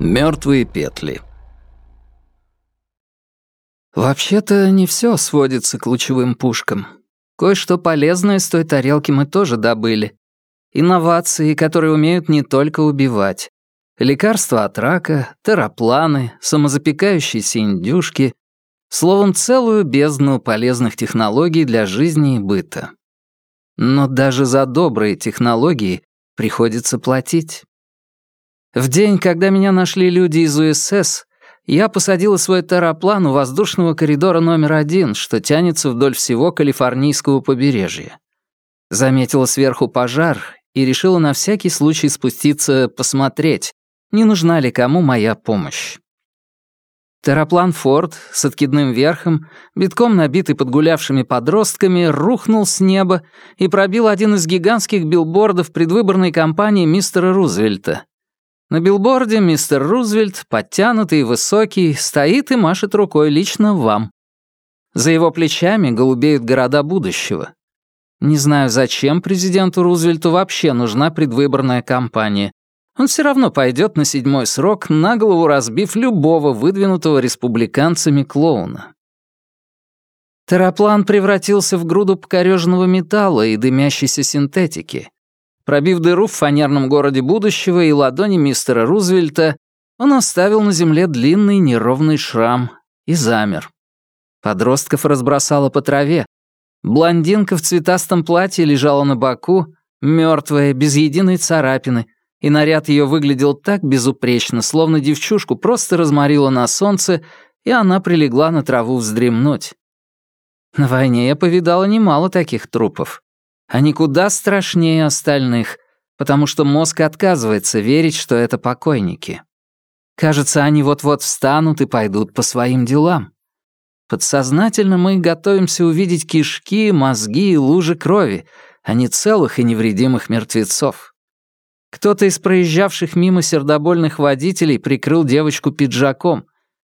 Мертвые петли. Вообще-то не все сводится к лучевым пушкам. Кое-что полезное с той тарелки мы тоже добыли. Инновации, которые умеют не только убивать. Лекарства от рака, терапланы, самозапекающиеся индюшки. Словом, целую бездну полезных технологий для жизни и быта. Но даже за добрые технологии приходится платить. В день, когда меня нашли люди из УСС, я посадила свой тераплан у воздушного коридора номер один, что тянется вдоль всего калифорнийского побережья. Заметила сверху пожар и решила на всякий случай спуститься посмотреть, не нужна ли кому моя помощь. Тераплан «Форд» с откидным верхом, битком набитый подгулявшими подростками, рухнул с неба и пробил один из гигантских билбордов предвыборной кампании мистера Рузвельта, на билборде мистер Рузвельт, подтянутый и высокий, стоит и машет рукой лично вам. За его плечами голубеют города будущего. Не знаю, зачем президенту Рузвельту вообще нужна предвыборная кампания. Он все равно пойдет на седьмой срок, на голову разбив любого выдвинутого республиканцами клоуна. Тераплан превратился в груду покореженного металла и дымящейся синтетики. Пробив дыру в фанерном городе будущего и ладони мистера Рузвельта, он оставил на земле длинный неровный шрам и замер. Подростков разбросало по траве. Блондинка в цветастом платье лежала на боку, мертвая, без единой царапины, и наряд ее выглядел так безупречно, словно девчушку просто разморило на солнце, и она прилегла на траву вздремнуть. На войне я повидала немало таких трупов. Они куда страшнее остальных, потому что мозг отказывается верить, что это покойники. Кажется, они вот-вот встанут и пойдут по своим делам. Подсознательно мы готовимся увидеть кишки, мозги и лужи крови, а не целых и невредимых мертвецов. Кто-то из проезжавших мимо сердобольных водителей прикрыл девочку пиджаком,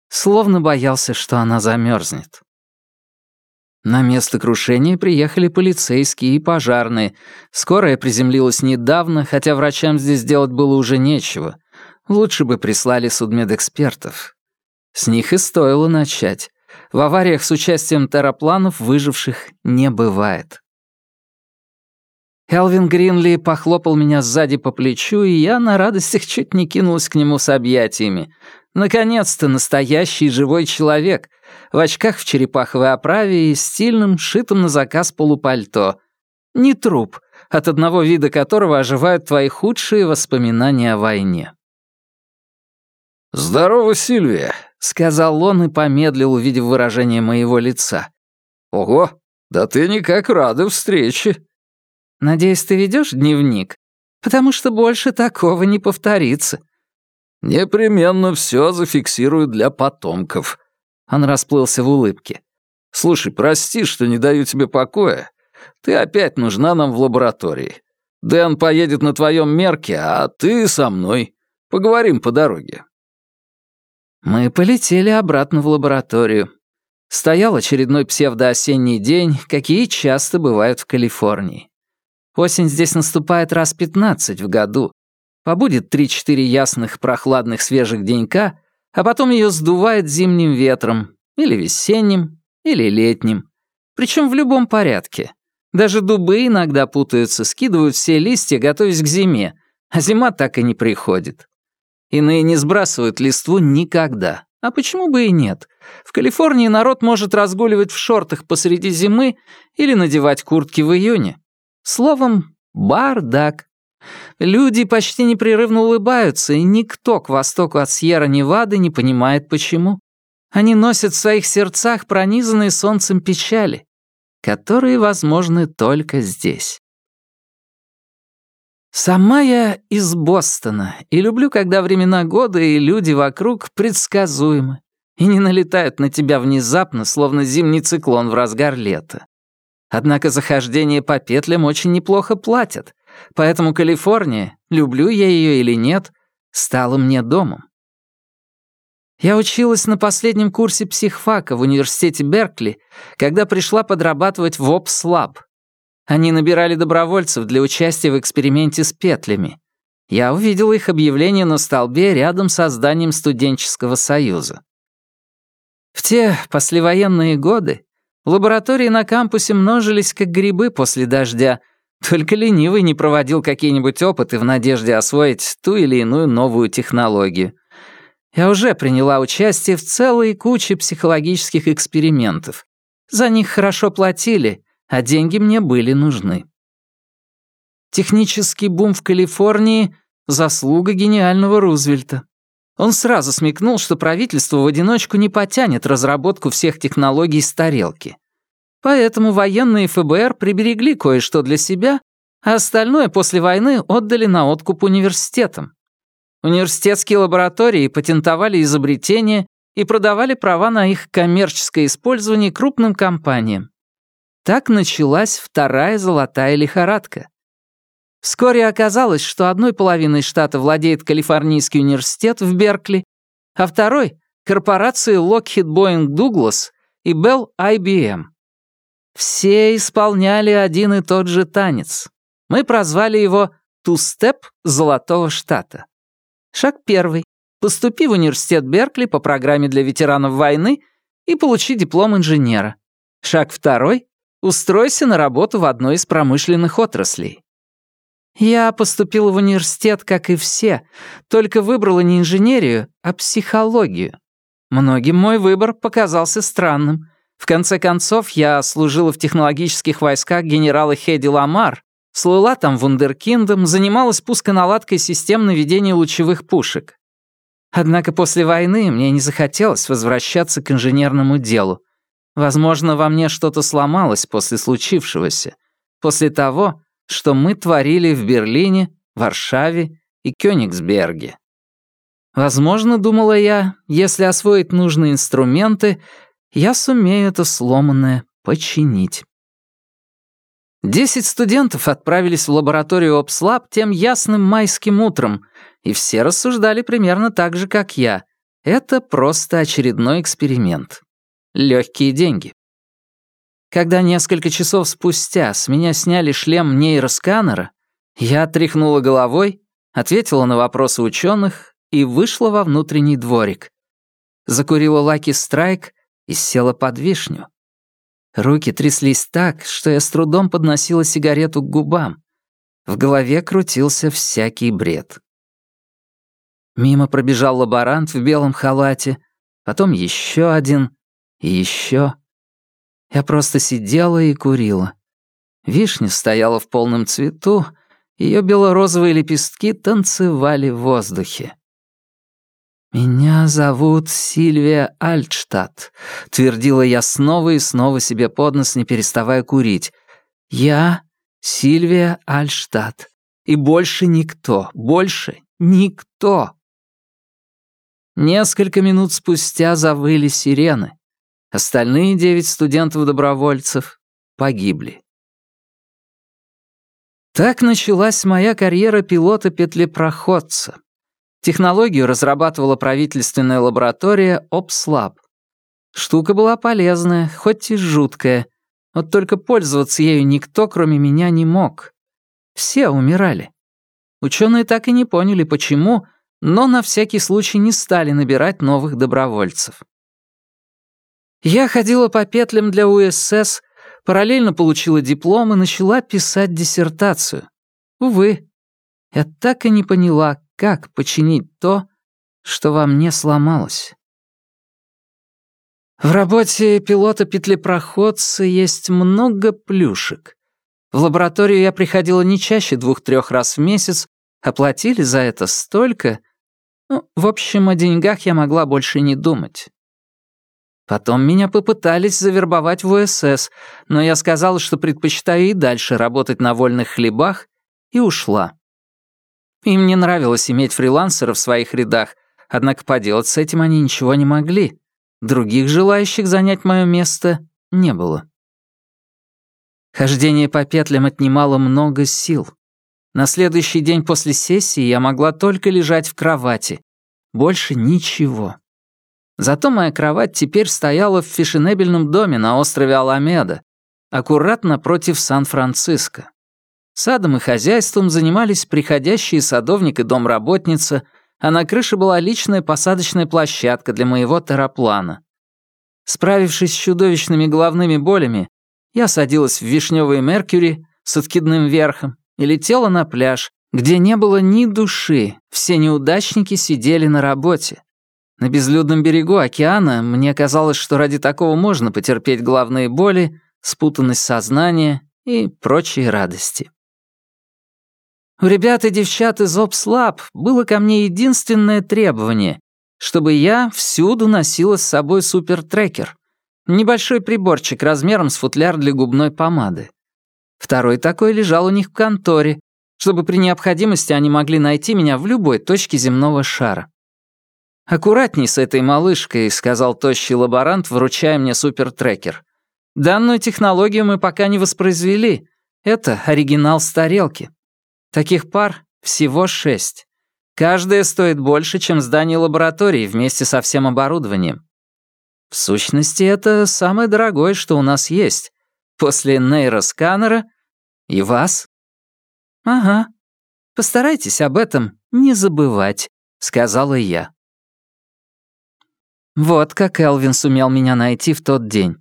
словно боялся, что она замерзнет. На место крушения приехали полицейские и пожарные. Скорая приземлилась недавно, хотя врачам здесь делать было уже нечего. Лучше бы прислали судмедэкспертов. С них и стоило начать. В авариях с участием терапланов выживших не бывает. Элвин Гринли похлопал меня сзади по плечу, и я на радостях чуть не кинулась к нему с объятиями. Наконец-то настоящий живой человек — в очках в черепаховой оправе и стильным, шитым на заказ полупальто. Не труп, от одного вида которого оживают твои худшие воспоминания о войне. «Здорово, Сильвия», — сказал он и помедлил, увидев выражение моего лица. «Ого, да ты никак рада встрече». «Надеюсь, ты ведешь дневник? Потому что больше такого не повторится». «Непременно все зафиксирую для потомков», он расплылся в улыбке. «Слушай, прости, что не даю тебе покоя. Ты опять нужна нам в лаборатории. Дэн поедет на твоем мерке, а ты со мной. Поговорим по дороге». Мы полетели обратно в лабораторию. Стоял очередной псевдоосенний день, какие часто бывают в Калифорнии. Осень здесь наступает раз пятнадцать в году. Побудет три-четыре ясных, прохладных, свежих денька, а потом ее сдувает зимним ветром, или весенним, или летним. Причем в любом порядке. Даже дубы иногда путаются, скидывают все листья, готовясь к зиме, а зима так и не приходит. Иные не сбрасывают листву никогда. А почему бы и нет? В Калифорнии народ может разгуливать в шортах посреди зимы или надевать куртки в июне. Словом, бардак. Люди почти непрерывно улыбаются, и никто к востоку от Сьерра-Невады не понимает, почему. Они носят в своих сердцах пронизанные солнцем печали, которые возможны только здесь. Сама я из Бостона и люблю, когда времена года и люди вокруг предсказуемы и не налетают на тебя внезапно, словно зимний циклон в разгар лета. Однако захождение по петлям очень неплохо платят, Поэтому Калифорния, люблю я ее или нет, стала мне домом. Я училась на последнем курсе психфака в университете Беркли, когда пришла подрабатывать в ОПСЛАБ. Они набирали добровольцев для участия в эксперименте с петлями. Я увидел их объявление на столбе рядом со зданием студенческого союза. В те послевоенные годы лаборатории на кампусе множились как грибы после дождя, только ленивый не проводил какие-нибудь опыты в надежде освоить ту или иную новую технологию. Я уже приняла участие в целой куче психологических экспериментов. За них хорошо платили, а деньги мне были нужны. Технический бум в Калифорнии — заслуга гениального Рузвельта. Он сразу смекнул, что правительство в одиночку не потянет разработку всех технологий с тарелки. Поэтому военные ФБР приберегли кое-что для себя, а остальное после войны отдали на откуп университетам. Университетские лаборатории патентовали изобретения и продавали права на их коммерческое использование крупным компаниям. Так началась вторая золотая лихорадка. Вскоре оказалось, что одной половиной штата владеет Калифорнийский университет в Беркли, а второй — корпорации Lockheed Boeing Douglas и Bell IBM. Все исполняли один и тот же танец. Мы прозвали его «Тустеп Золотого Штата». Шаг первый. Поступи в университет Беркли по программе для ветеранов войны и получи диплом инженера. Шаг второй. Устройся на работу в одной из промышленных отраслей. Я поступила в университет, как и все, только выбрала не инженерию, а психологию. Многим мой выбор показался странным. В конце концов, я служила в технологических войсках генерала Хеди Ламар, слыла там вундеркиндом, занималась пусконаладкой систем наведения лучевых пушек. Однако после войны мне не захотелось возвращаться к инженерному делу. Возможно, во мне что-то сломалось после случившегося, после того, что мы творили в Берлине, Варшаве и Кёнигсберге. Возможно, думала я, если освоить нужные инструменты, я сумею это сломанное починить. Десять студентов отправились в лабораторию Обслаб тем ясным майским утром, и все рассуждали примерно так же, как я. Это просто очередной эксперимент. Легкие деньги. Когда несколько часов спустя с меня сняли шлем нейросканера, я тряхнула головой, ответила на вопросы ученых и вышла во внутренний дворик. Закурила Лаки Страйк и села под вишню. Руки тряслись так, что я с трудом подносила сигарету к губам. В голове крутился всякий бред. Мимо пробежал лаборант в белом халате, потом еще один и еще. Я просто сидела и курила. Вишня стояла в полном цвету, ее бело-розовые лепестки танцевали в воздухе. «Меня зовут Сильвия Альтштадт», — твердила я снова и снова себе под нос, не переставая курить. «Я Сильвия Альтштадт. И больше никто, больше никто». Несколько минут спустя завыли сирены. Остальные девять студентов-добровольцев погибли. Так началась моя карьера пилота-петлепроходца. Технологию разрабатывала правительственная лаборатория OpsLab. Штука была полезная, хоть и жуткая. Вот только пользоваться ею никто, кроме меня, не мог. Все умирали. Ученые так и не поняли, почему, но на всякий случай не стали набирать новых добровольцев. Я ходила по петлям для УСС, параллельно получила диплом и начала писать диссертацию. Увы, я так и не поняла, как починить то, что во мне сломалось. В работе пилота-петлепроходца есть много плюшек. В лабораторию я приходила не чаще двух-трех раз в месяц, оплатили за это столько. Ну, в общем, о деньгах я могла больше не думать. Потом меня попытались завербовать в УСС, но я сказала, что предпочитаю и дальше работать на вольных хлебах, и ушла. Им не нравилось иметь фрилансера в своих рядах, однако поделать с этим они ничего не могли. Других желающих занять мое место не было. Хождение по петлям отнимало много сил. На следующий день после сессии я могла только лежать в кровати. Больше ничего. Зато моя кровать теперь стояла в фешенебельном доме на острове Аламеда, аккуратно против Сан-Франциско. Садом и хозяйством занимались приходящие садовник и домработница, а на крыше была личная посадочная площадка для моего тераплана. Справившись с чудовищными головными болями, я садилась в вишневый Меркьюри с откидным верхом и летела на пляж, где не было ни души, все неудачники сидели на работе. На безлюдном берегу океана мне казалось, что ради такого можно потерпеть головные боли, спутанность сознания и прочие радости. У ребят и девчат из Опслаб было ко мне единственное требование, чтобы я всюду носила с собой супертрекер. Небольшой приборчик размером с футляр для губной помады. Второй такой лежал у них в конторе, чтобы при необходимости они могли найти меня в любой точке земного шара. «Аккуратней с этой малышкой», — сказал тощий лаборант, вручая мне супертрекер. «Данную технологию мы пока не воспроизвели. Это оригинал с тарелки. Таких пар всего шесть. Каждая стоит больше, чем здание лаборатории вместе со всем оборудованием. В сущности, это самое дорогое, что у нас есть. После нейросканера и вас. «Ага. Постарайтесь об этом не забывать», — сказала я. Вот как Элвин сумел меня найти в тот день.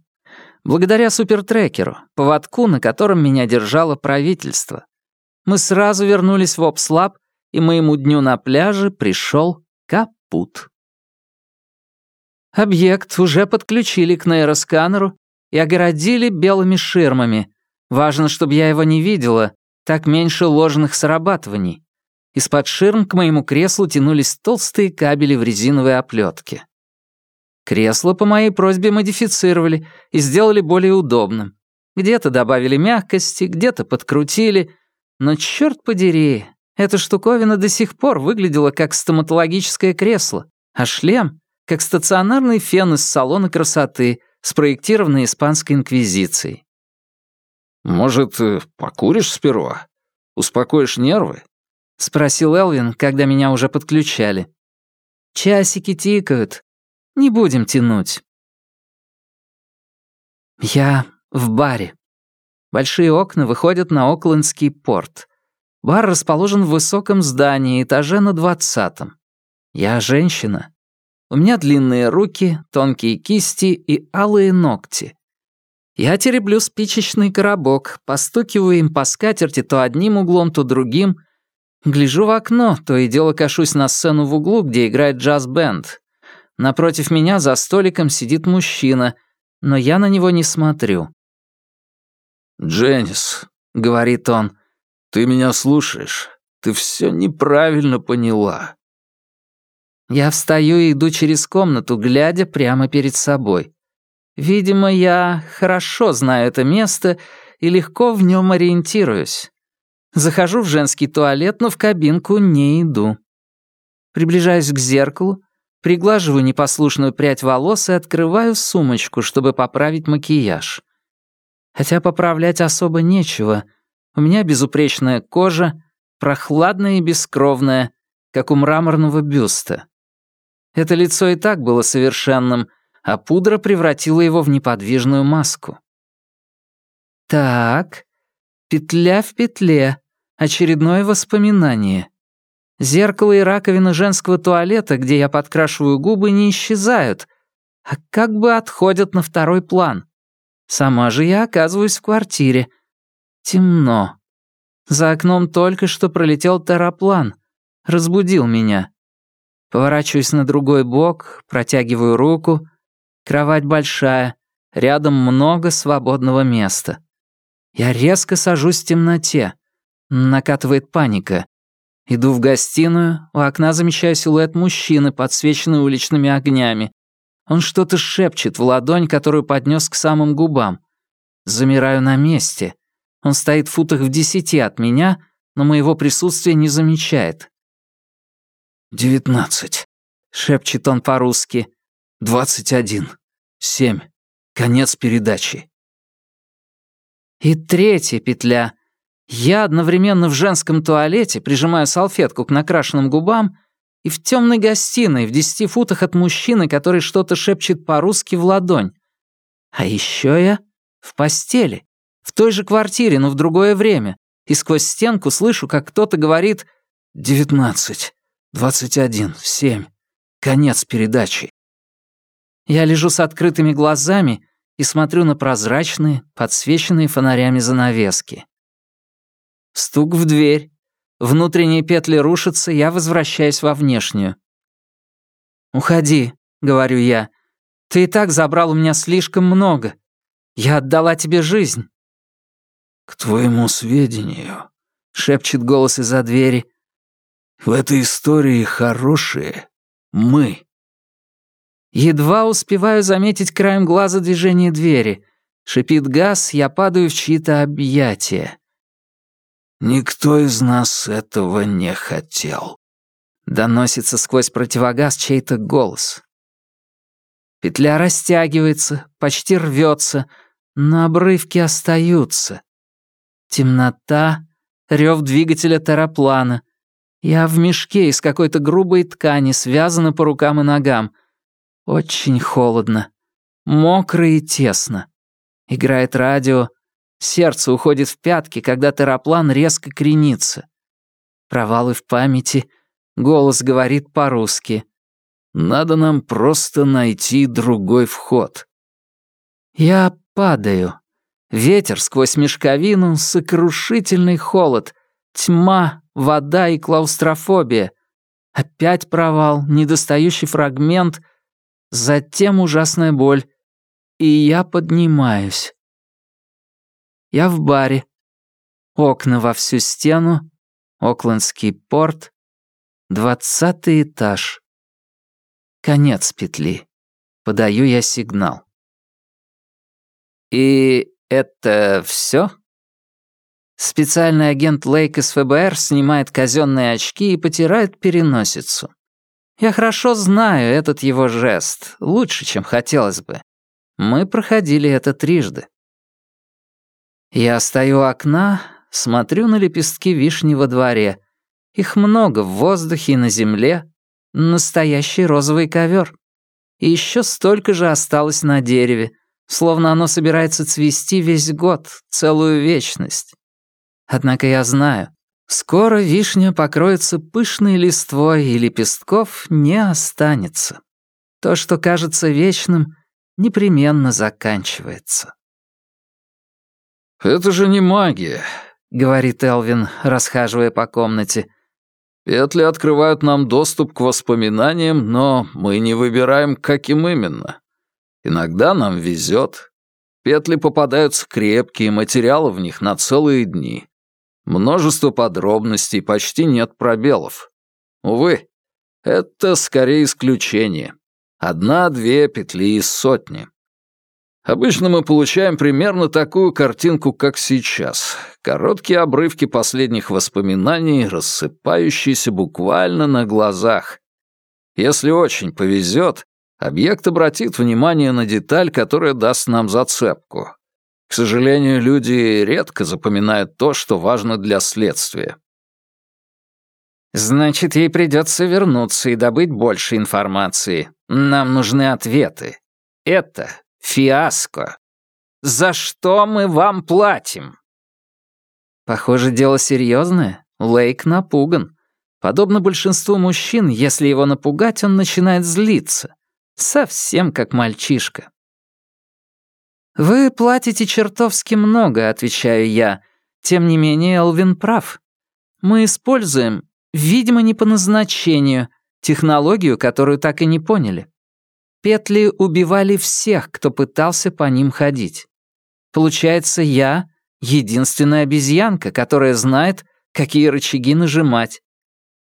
Благодаря супертрекеру, поводку, на котором меня держало правительство. Мы сразу вернулись в Опслаб, и моему дню на пляже пришел капут. Объект уже подключили к нейросканеру и огородили белыми ширмами. Важно, чтобы я его не видела, так меньше ложных срабатываний. Из-под ширм к моему креслу тянулись толстые кабели в резиновой оплетке. Кресло по моей просьбе модифицировали и сделали более удобным. Где-то добавили мягкости, где-то подкрутили. Но черт подери, эта штуковина до сих пор выглядела как стоматологическое кресло, а шлем — как стационарный фен из салона красоты, спроектированный испанской инквизицией. «Может, э, покуришь сперва? Успокоишь нервы?» — спросил Элвин, когда меня уже подключали. «Часики тикают. Не будем тянуть». Я в баре. Большие окна выходят на Оклендский порт. Бар расположен в высоком здании, этаже на двадцатом. Я женщина. У меня длинные руки, тонкие кисти и алые ногти. Я тереблю спичечный коробок, постукиваю им по скатерти то одним углом, то другим. Гляжу в окно, то и дело кашусь на сцену в углу, где играет джаз-бенд. Напротив меня за столиком сидит мужчина, но я на него не смотрю. «Дженнис», — говорит он, — «ты меня слушаешь? Ты все неправильно поняла». Я встаю и иду через комнату, глядя прямо перед собой. Видимо, я хорошо знаю это место и легко в нем ориентируюсь. Захожу в женский туалет, но в кабинку не иду. Приближаюсь к зеркалу, приглаживаю непослушную прядь волос и открываю сумочку, чтобы поправить макияж. Хотя поправлять особо нечего. У меня безупречная кожа, прохладная и бескровная, как у мраморного бюста. Это лицо и так было совершенным — а пудра превратила его в неподвижную маску. Так, петля в петле, очередное воспоминание. Зеркало и раковина женского туалета, где я подкрашиваю губы, не исчезают, а как бы отходят на второй план. Сама же я оказываюсь в квартире. Темно. За окном только что пролетел тараплан. Разбудил меня. Поворачиваюсь на другой бок, протягиваю руку — Кровать большая, рядом много свободного места. Я резко сажусь в темноте. Накатывает паника. Иду в гостиную, у окна замечаю силуэт мужчины, подсвеченный уличными огнями. Он что-то шепчет в ладонь, которую поднес к самым губам. Замираю на месте. Он стоит в футах в десяти от меня, но моего присутствия не замечает. «Девятнадцать», — шепчет он по-русски. «Двадцать один». Семь. Конец передачи. И третья петля. Я одновременно в женском туалете прижимаю салфетку к накрашенным губам и в темной гостиной в десяти футах от мужчины, который что-то шепчет по-русски в ладонь. А еще я в постели, в той же квартире, но в другое время, и сквозь стенку слышу, как кто-то говорит «Девятнадцать, двадцать один, семь, конец передачи». Я лежу с открытыми глазами и смотрю на прозрачные, подсвеченные фонарями занавески. Стук в дверь. Внутренние петли рушатся, я возвращаюсь во внешнюю. «Уходи», — говорю я. «Ты и так забрал у меня слишком много. Я отдала тебе жизнь». «К твоему сведению», — шепчет голос из-за двери, «в этой истории хорошие мы». Едва успеваю заметить краем глаза движение двери. Шипит газ, я падаю в чьи-то объятия. «Никто из нас этого не хотел», — доносится сквозь противогаз чей-то голос. Петля растягивается, почти рвется, но обрывки остаются. Темнота, рев двигателя тераплана. Я в мешке из какой-то грубой ткани, связана по рукам и ногам. Очень холодно. Мокро и тесно. Играет радио, Сердце уходит в пятки, когда тераплан резко кренится. Провалы в памяти. Голос говорит по-русски. «Надо нам просто найти другой вход». Я падаю. Ветер сквозь мешковину, сокрушительный холод, тьма, вода и клаустрофобия. Опять провал, недостающий фрагмент, затем ужасная боль. И я поднимаюсь. Я в баре. Окна во всю стену, Оклендский порт, двадцатый этаж. Конец петли. Подаю я сигнал. И это все? Специальный агент Лейк из ФБР снимает казенные очки и потирает переносицу. Я хорошо знаю этот его жест, лучше, чем хотелось бы. Мы проходили это трижды. Я стою у окна, смотрю на лепестки вишни во дворе. Их много в воздухе и на земле. Настоящий розовый ковер. И еще столько же осталось на дереве, словно оно собирается цвести весь год, целую вечность. Однако я знаю, скоро вишня покроется пышной листвой, и лепестков не останется. То, что кажется вечным, непременно заканчивается. «Это же не магия», — говорит Элвин, расхаживая по комнате. «Петли открывают нам доступ к воспоминаниям, но мы не выбираем, каким именно. Иногда нам везет. Петли попадаются крепкие, материалы в них на целые дни. Множество подробностей, почти нет пробелов. Увы, это скорее исключение. Одна-две петли из сотни. Обычно мы получаем примерно такую картинку, как сейчас. Короткие обрывки последних воспоминаний, рассыпающиеся буквально на глазах. Если очень повезет, объект обратит внимание на деталь, которая даст нам зацепку. К сожалению, люди редко запоминают то, что важно для следствия. «Значит, ей придется вернуться и добыть больше информации. Нам нужны ответы. Это Фиаско. За что мы вам платим? Похоже, дело серьезное. Лейк напуган. Подобно большинству мужчин, если его напугать, он начинает злиться. Совсем как мальчишка. «Вы платите чертовски много», — отвечаю я. Тем не менее, Элвин прав. Мы используем, видимо, не по назначению, технологию, которую так и не поняли. Петли убивали всех, кто пытался по ним ходить. Получается, я — единственная обезьянка, которая знает, какие рычаги нажимать.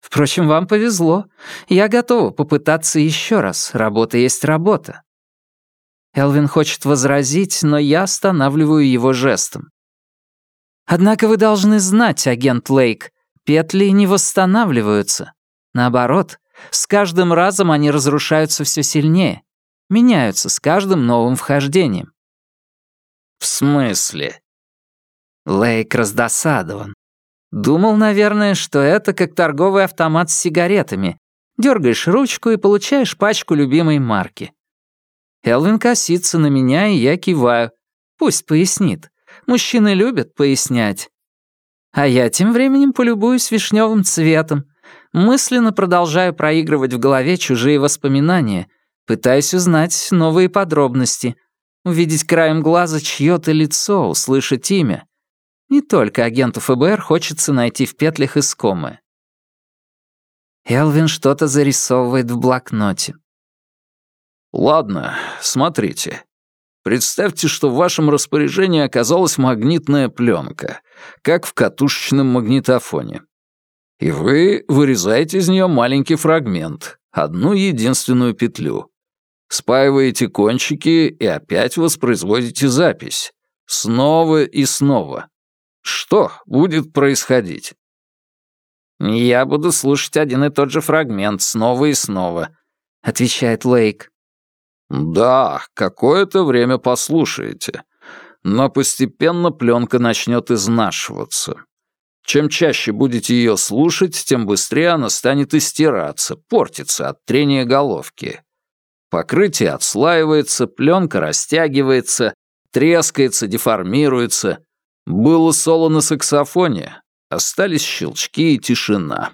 Впрочем, вам повезло. Я готова попытаться еще раз. Работа есть работа. Элвин хочет возразить, но я останавливаю его жестом. Однако вы должны знать, агент Лейк, петли не восстанавливаются. Наоборот, с каждым разом они разрушаются все сильнее, меняются с каждым новым вхождением. «В смысле?» Лейк раздосадован. Думал, наверное, что это как торговый автомат с сигаретами. Дергаешь ручку и получаешь пачку любимой марки. Элвин косится на меня, и я киваю. Пусть пояснит. Мужчины любят пояснять. А я тем временем полюбуюсь вишневым цветом, мысленно продолжаю проигрывать в голове чужие воспоминания, пытаясь узнать новые подробности, увидеть краем глаза чье-то лицо, услышать имя. Не только агенту ФБР хочется найти в петлях искомое. Элвин что-то зарисовывает в блокноте. «Ладно, смотрите. Представьте, что в вашем распоряжении оказалась магнитная пленка, как в катушечном магнитофоне. И вы вырезаете из нее маленький фрагмент, одну единственную петлю. Спаиваете кончики и опять воспроизводите запись. Снова и снова. Что будет происходить? «Я буду слушать один и тот же фрагмент снова и снова», — отвечает Лейк. «Да, какое-то время послушаете, но постепенно пленка начнет изнашиваться. Чем чаще будете ее слушать, тем быстрее она станет истираться, портиться от трения головки. Покрытие отслаивается, пленка растягивается, трескается, деформируется. Было соло на саксофоне, остались щелчки и тишина.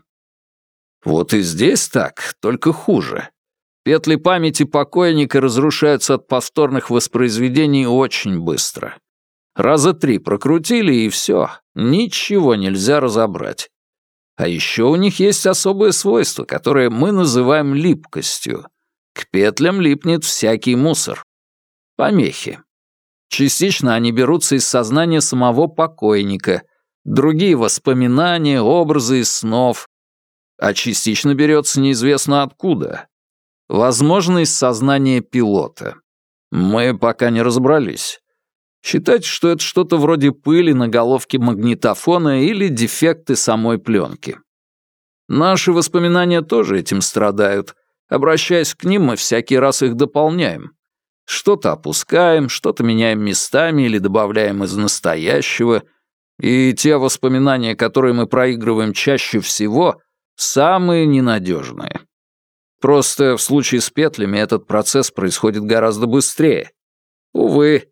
Вот и здесь так, только хуже. Петли памяти покойника разрушаются от повторных воспроизведений очень быстро. Раза три прокрутили, и все, ничего нельзя разобрать. А еще у них есть особое свойство, которое мы называем липкостью. К петлям липнет всякий мусор. Помехи. Частично они берутся из сознания самого покойника, другие воспоминания, образы из снов, а частично берется неизвестно откуда. Возможно, из сознания пилота. Мы пока не разобрались. Считать, что это что-то вроде пыли на головке магнитофона или дефекты самой пленки. Наши воспоминания тоже этим страдают. Обращаясь к ним, мы всякий раз их дополняем. Что-то опускаем, что-то меняем местами или добавляем из настоящего. И те воспоминания, которые мы проигрываем чаще всего, самые ненадежные. Просто в случае с петлями этот процесс происходит гораздо быстрее. Увы,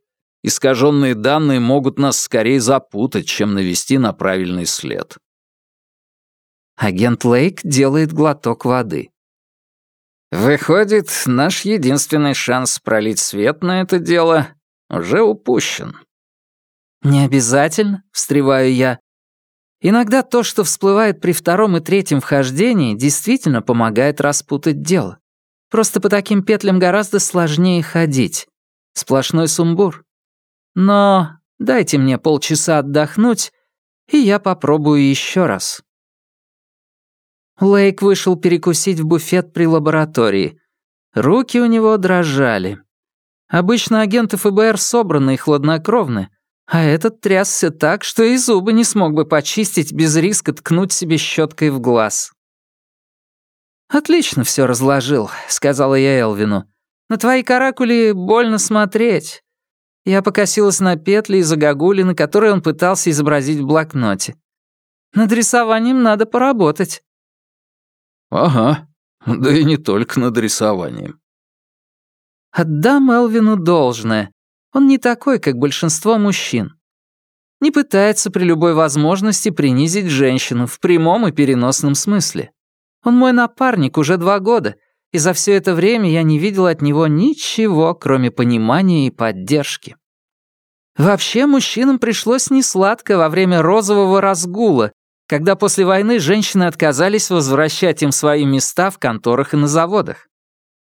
Искаженные данные могут нас скорее запутать, чем навести на правильный след. Агент Лейк делает глоток воды. Выходит, наш единственный шанс пролить свет на это дело уже упущен. Не обязательно, встреваю я. Иногда то, что всплывает при втором и третьем вхождении, действительно помогает распутать дело. Просто по таким петлям гораздо сложнее ходить. Сплошной сумбур. Но дайте мне полчаса отдохнуть, и я попробую еще раз. Лейк вышел перекусить в буфет при лаборатории. Руки у него дрожали. Обычно агенты ФБР собраны и хладнокровны, а этот трясся так, что и зубы не смог бы почистить без риска ткнуть себе щеткой в глаз. «Отлично все разложил», — сказала я Элвину. «На твои каракули больно смотреть. Я покосилась на петли и загогулины, которые он пытался изобразить в блокноте. Над рисованием надо поработать. Ага, да и не только над рисованием. Отдам Элвину должное. Он не такой, как большинство мужчин. Не пытается при любой возможности принизить женщину в прямом и переносном смысле. Он мой напарник уже два года, и за все это время я не видел от него ничего, кроме понимания и поддержки. Вообще, мужчинам пришлось несладко во время розового разгула, когда после войны женщины отказались возвращать им свои места в конторах и на заводах.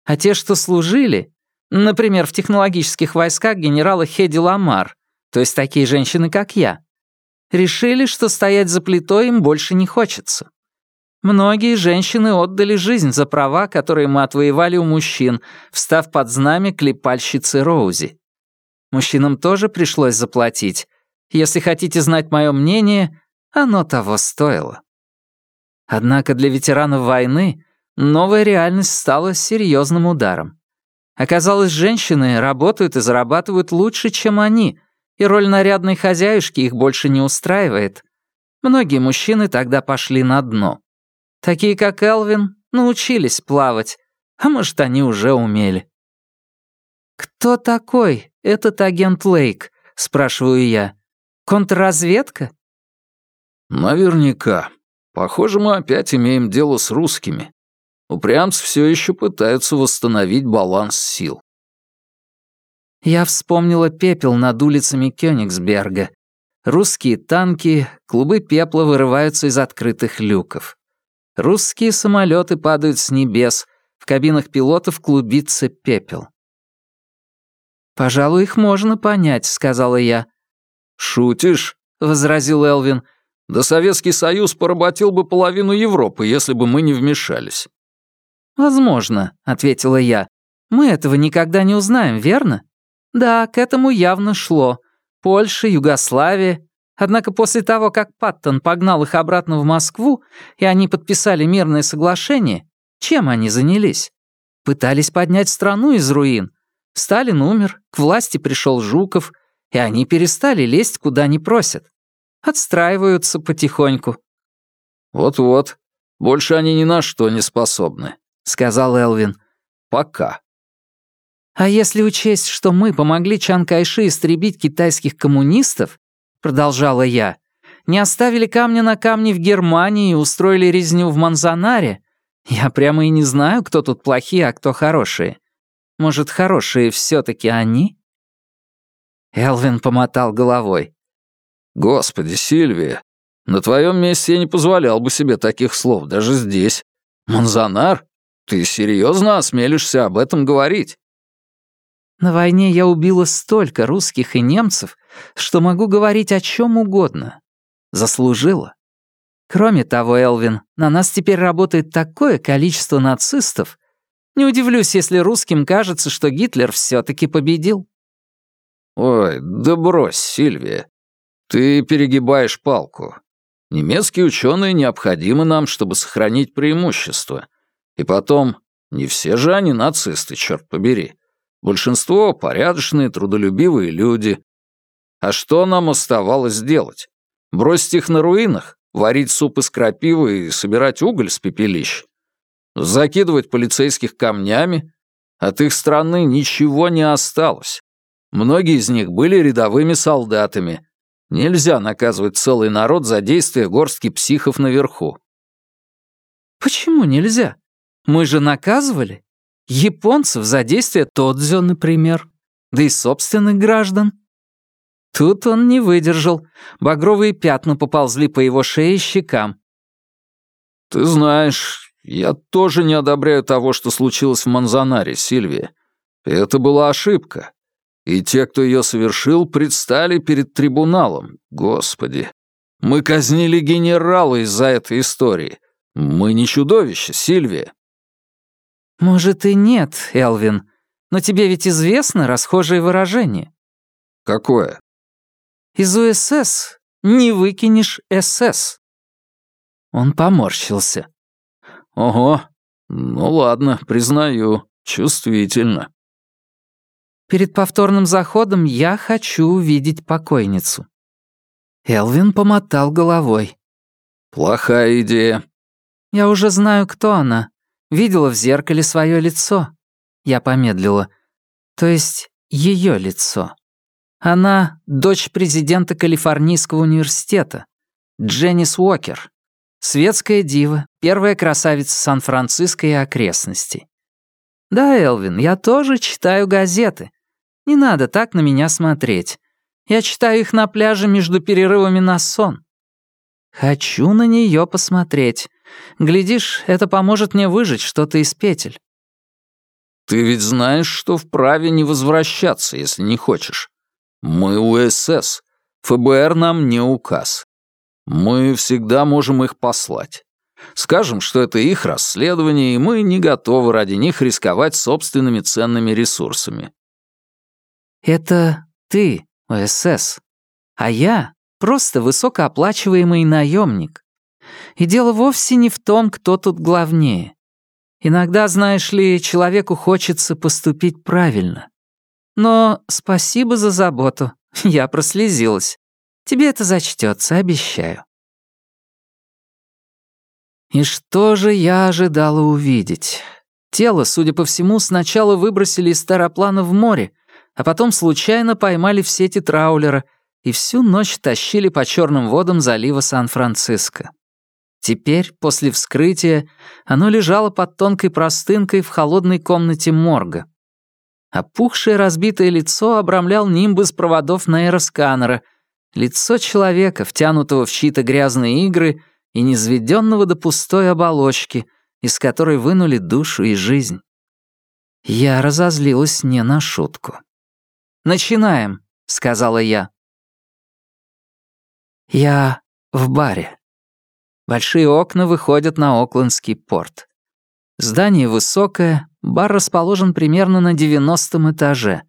А те, что служили, например, в технологических войсках генерала Хеди Ламар, то есть такие женщины, как я, решили, что стоять за плитой им больше не хочется. Многие женщины отдали жизнь за права, которые мы отвоевали у мужчин, встав под знамя клепальщицы Роузи. Мужчинам тоже пришлось заплатить. Если хотите знать мое мнение, оно того стоило. Однако для ветеранов войны новая реальность стала серьезным ударом. Оказалось, женщины работают и зарабатывают лучше, чем они, и роль нарядной хозяюшки их больше не устраивает. Многие мужчины тогда пошли на дно. Такие, как Элвин, научились плавать, а может, они уже умели. «Кто такой этот агент Лейк?» — спрашиваю я. «Контрразведка?» Наверняка. Похоже, мы опять имеем дело с русскими. Упрямцы все еще пытаются восстановить баланс сил. Я вспомнила пепел над улицами Кёнигсберга. Русские танки, клубы пепла вырываются из открытых люков. Русские самолеты падают с небес, в кабинах пилотов клубится пепел. «Пожалуй, их можно понять», — сказала я. «Шутишь?» — возразил Элвин. Да Советский Союз поработил бы половину Европы, если бы мы не вмешались». «Возможно», — ответила я. «Мы этого никогда не узнаем, верно?» «Да, к этому явно шло. Польша, Югославия. Однако после того, как Паттон погнал их обратно в Москву, и они подписали мирное соглашение, чем они занялись? Пытались поднять страну из руин. Сталин умер, к власти пришел Жуков, и они перестали лезть, куда не просят. Отстраиваются потихоньку». «Вот-вот. Больше они ни на что не способны», — сказал Элвин. «Пока». «А если учесть, что мы помогли Чан Кайши истребить китайских коммунистов, — продолжала я, — не оставили камня на камне в Германии и устроили резню в Манзанаре, я прямо и не знаю, кто тут плохие, а кто хорошие. Может, хорошие все таки они?» Элвин помотал головой. «Господи, Сильвия, на твоем месте я не позволял бы себе таких слов, даже здесь. Манзанар, ты серьезно осмелишься об этом говорить?» «На войне я убила столько русских и немцев, что могу говорить о чем угодно. Заслужила. Кроме того, Элвин, на нас теперь работает такое количество нацистов. Не удивлюсь, если русским кажется, что Гитлер все таки победил». «Ой, да брось, Сильвия. Ты перегибаешь палку. Немецкие ученые необходимы нам, чтобы сохранить преимущество. И потом, не все же они нацисты, черт побери. Большинство — порядочные, трудолюбивые люди. А что нам оставалось делать? Бросить их на руинах? Варить суп из крапивы и собирать уголь с пепелищ? Закидывать полицейских камнями? От их страны ничего не осталось. Многие из них были рядовыми солдатами, Нельзя наказывать целый народ за действия горстки психов наверху. Почему нельзя? Мы же наказывали. Японцев за действия Тодзё, например. Да и собственных граждан. Тут он не выдержал. Багровые пятна поползли по его шее и щекам. «Ты знаешь, я тоже не одобряю того, что случилось в Манзанаре, Сильвия. Это была ошибка. И те, кто ее совершил, предстали перед трибуналом. Господи. Мы казнили генерала из-за этой истории. Мы не чудовище, Сильвия. Может и нет, Элвин. Но тебе ведь известно расхожее выражение. Какое? Из УСС не выкинешь СС. Он поморщился. Ого. Ну ладно, признаю, чувствительно. Перед повторным заходом я хочу увидеть покойницу». Элвин помотал головой. «Плохая идея». «Я уже знаю, кто она. Видела в зеркале свое лицо». Я помедлила. «То есть ее лицо. Она дочь президента Калифорнийского университета, Дженнис Уокер. Светская дива, первая красавица Сан-Франциско и окрестностей. Да, Элвин, я тоже читаю газеты, не надо так на меня смотреть. Я читаю их на пляже между перерывами на сон. Хочу на нее посмотреть. Глядишь, это поможет мне выжить что-то из петель. Ты ведь знаешь, что вправе не возвращаться, если не хочешь. Мы УСС. ФБР нам не указ. Мы всегда можем их послать. Скажем, что это их расследование, и мы не готовы ради них рисковать собственными ценными ресурсами. Это ты, ОСС. А я просто высокооплачиваемый наемник. И дело вовсе не в том, кто тут главнее. Иногда, знаешь ли, человеку хочется поступить правильно. Но спасибо за заботу. Я прослезилась. Тебе это зачтется, обещаю. И что же я ожидала увидеть? Тело, судя по всему, сначала выбросили из староплана в море, а потом случайно поймали в сети траулера и всю ночь тащили по черным водам залива Сан-Франциско. Теперь, после вскрытия, оно лежало под тонкой простынкой в холодной комнате морга. Опухшее разбитое лицо обрамлял нимбус проводов нейросканера, лицо человека, втянутого в чьи-то грязные игры и низведенного до пустой оболочки, из которой вынули душу и жизнь. Я разозлилась не на шутку. «Начинаем», — сказала я. Я в баре. Большие окна выходят на Оклендский порт. Здание высокое, бар расположен примерно на девяностом этаже.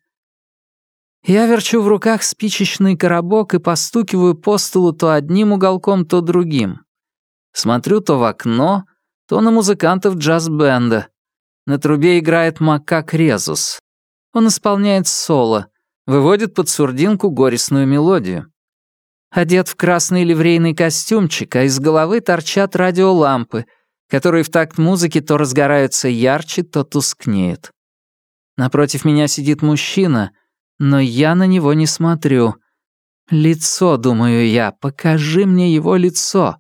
Я верчу в руках спичечный коробок и постукиваю по столу то одним уголком, то другим. Смотрю то в окно, то на музыкантов джаз-бенда. На трубе играет макак Резус. Он исполняет соло, выводит под сурдинку горестную мелодию. Одет в красный ливрейный костюмчик, а из головы торчат радиолампы, которые в такт музыки то разгораются ярче, то тускнеют. Напротив меня сидит мужчина, но я на него не смотрю. Лицо, думаю я, покажи мне его лицо.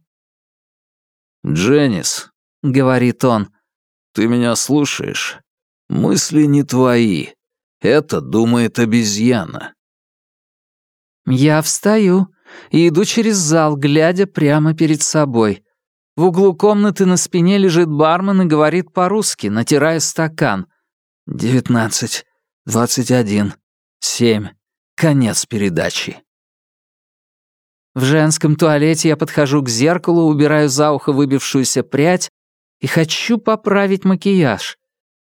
«Дженнис», — говорит он, — «ты меня слушаешь? Мысли не твои. Это думает обезьяна». Я встаю, и иду через зал, глядя прямо перед собой. В углу комнаты на спине лежит бармен и говорит по-русски, натирая стакан. «Девятнадцать, двадцать один, семь. Конец передачи». В женском туалете я подхожу к зеркалу, убираю за ухо выбившуюся прядь и хочу поправить макияж.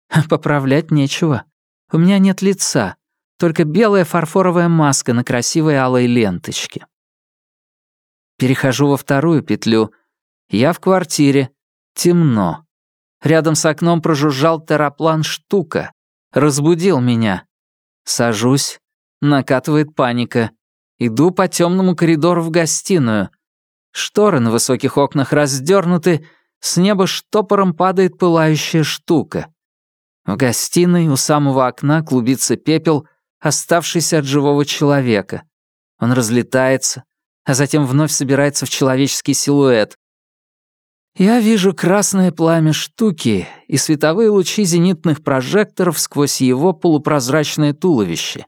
Поправлять нечего. У меня нет лица, только белая фарфоровая маска на красивой алой ленточке. Перехожу во вторую петлю. Я в квартире. Темно. Рядом с окном прожужжал тераплан «Штука». Разбудил меня. Сажусь. Накатывает паника. Иду по темному коридору в гостиную. Шторы на высоких окнах раздернуты, с неба штопором падает пылающая штука. В гостиной у самого окна клубится пепел, оставшийся от живого человека. Он разлетается, а затем вновь собирается в человеческий силуэт. Я вижу красное пламя штуки и световые лучи зенитных прожекторов сквозь его полупрозрачное туловище.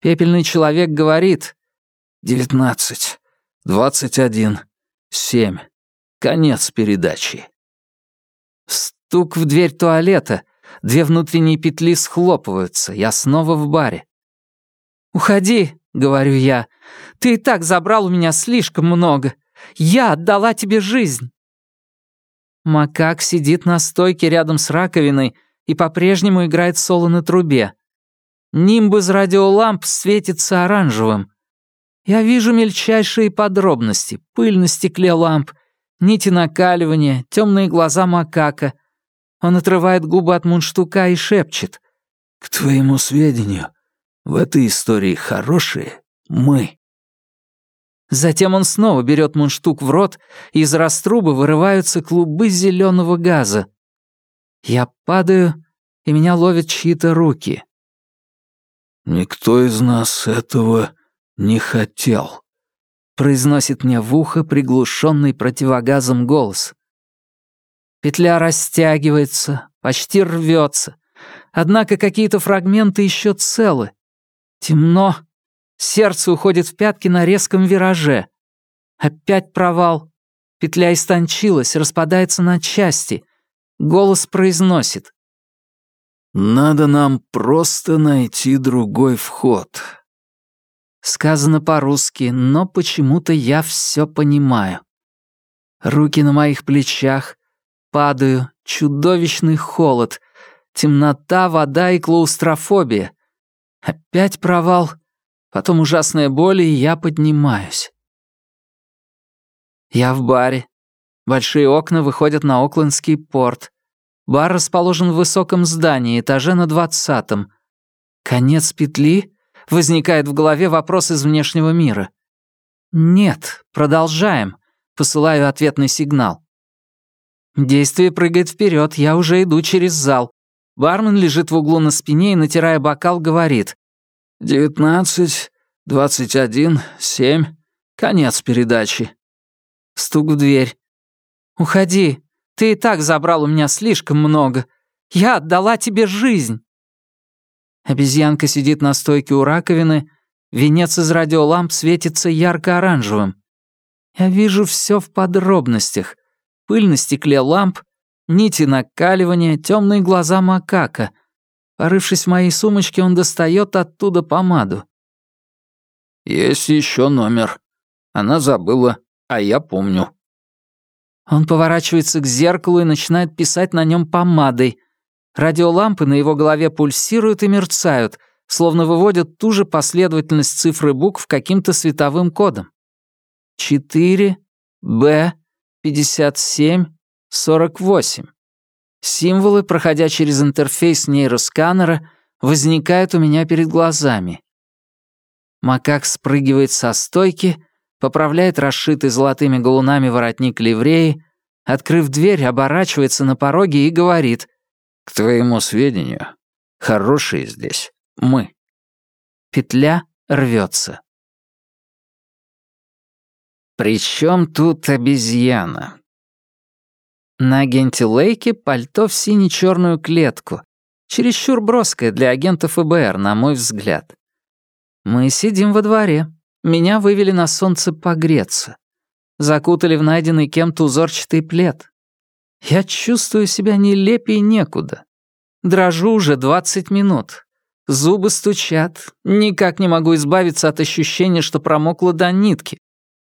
Пепельный человек говорит «Девятнадцать, двадцать один, семь. Конец передачи». Стук в дверь туалета. Две внутренние петли схлопываются. Я снова в баре. «Уходи», — говорю я. Ты и так забрал у меня слишком много. Я отдала тебе жизнь». Макак сидит на стойке рядом с раковиной и по-прежнему играет соло на трубе. Нимб из радиоламп светится оранжевым. Я вижу мельчайшие подробности. Пыль на стекле ламп, нити накаливания, темные глаза макака. Он отрывает губы от мундштука и шепчет. «К твоему сведению, в этой истории хорошие мы». Затем он снова берет мундштук в рот, и из раструбы вырываются клубы зеленого газа. Я падаю, и меня ловят чьи-то руки. «Никто из нас этого не хотел», — произносит мне в ухо приглушенный противогазом голос. Петля растягивается, почти рвется, однако какие-то фрагменты еще целы. Темно, Сердце уходит в пятки на резком вираже. Опять провал. Петля истончилась, распадается на части. Голос произносит. «Надо нам просто найти другой вход». Сказано по-русски, но почему-то я все понимаю. Руки на моих плечах, падаю, чудовищный холод, темнота, вода и клаустрофобия. Опять провал — Потом ужасная боль, и я поднимаюсь. Я в баре. Большие окна выходят на Оклендский порт. Бар расположен в высоком здании, этаже на двадцатом. Конец петли? Возникает в голове вопрос из внешнего мира. Нет, продолжаем. Посылаю ответный сигнал. Действие прыгает вперед, я уже иду через зал. Бармен лежит в углу на спине и, натирая бокал, говорит. «Девятнадцать, «Двадцать один, семь, конец передачи». Стук в дверь. «Уходи, ты и так забрал у меня слишком много. Я отдала тебе жизнь». Обезьянка сидит на стойке у раковины, венец из радиоламп светится ярко-оранжевым. Я вижу все в подробностях. Пыль на стекле ламп, нити накаливания, темные глаза макака. Порывшись в моей сумочке, он достает оттуда помаду. «Есть еще номер. Она забыла, а я помню». Он поворачивается к зеркалу и начинает писать на нем помадой. Радиолампы на его голове пульсируют и мерцают, словно выводят ту же последовательность цифр и букв каким-то световым кодом. 4, Б, 57, 48. Символы, проходя через интерфейс нейросканера, возникают у меня перед глазами. Макак спрыгивает со стойки, поправляет расшитый золотыми галунами воротник ливреи, открыв дверь, оборачивается на пороге и говорит «К твоему сведению, хорошие здесь мы». Петля рвется. «При чем тут обезьяна?» На агенте Лейке пальто в сине-черную клетку. Чересчур броское для агента ФБР, на мой взгляд. Мы сидим во дворе. Меня вывели на солнце погреться. Закутали в найденный кем-то узорчатый плед. Я чувствую себя нелепее некуда. Дрожу уже двадцать минут. Зубы стучат. Никак не могу избавиться от ощущения, что промокла до нитки.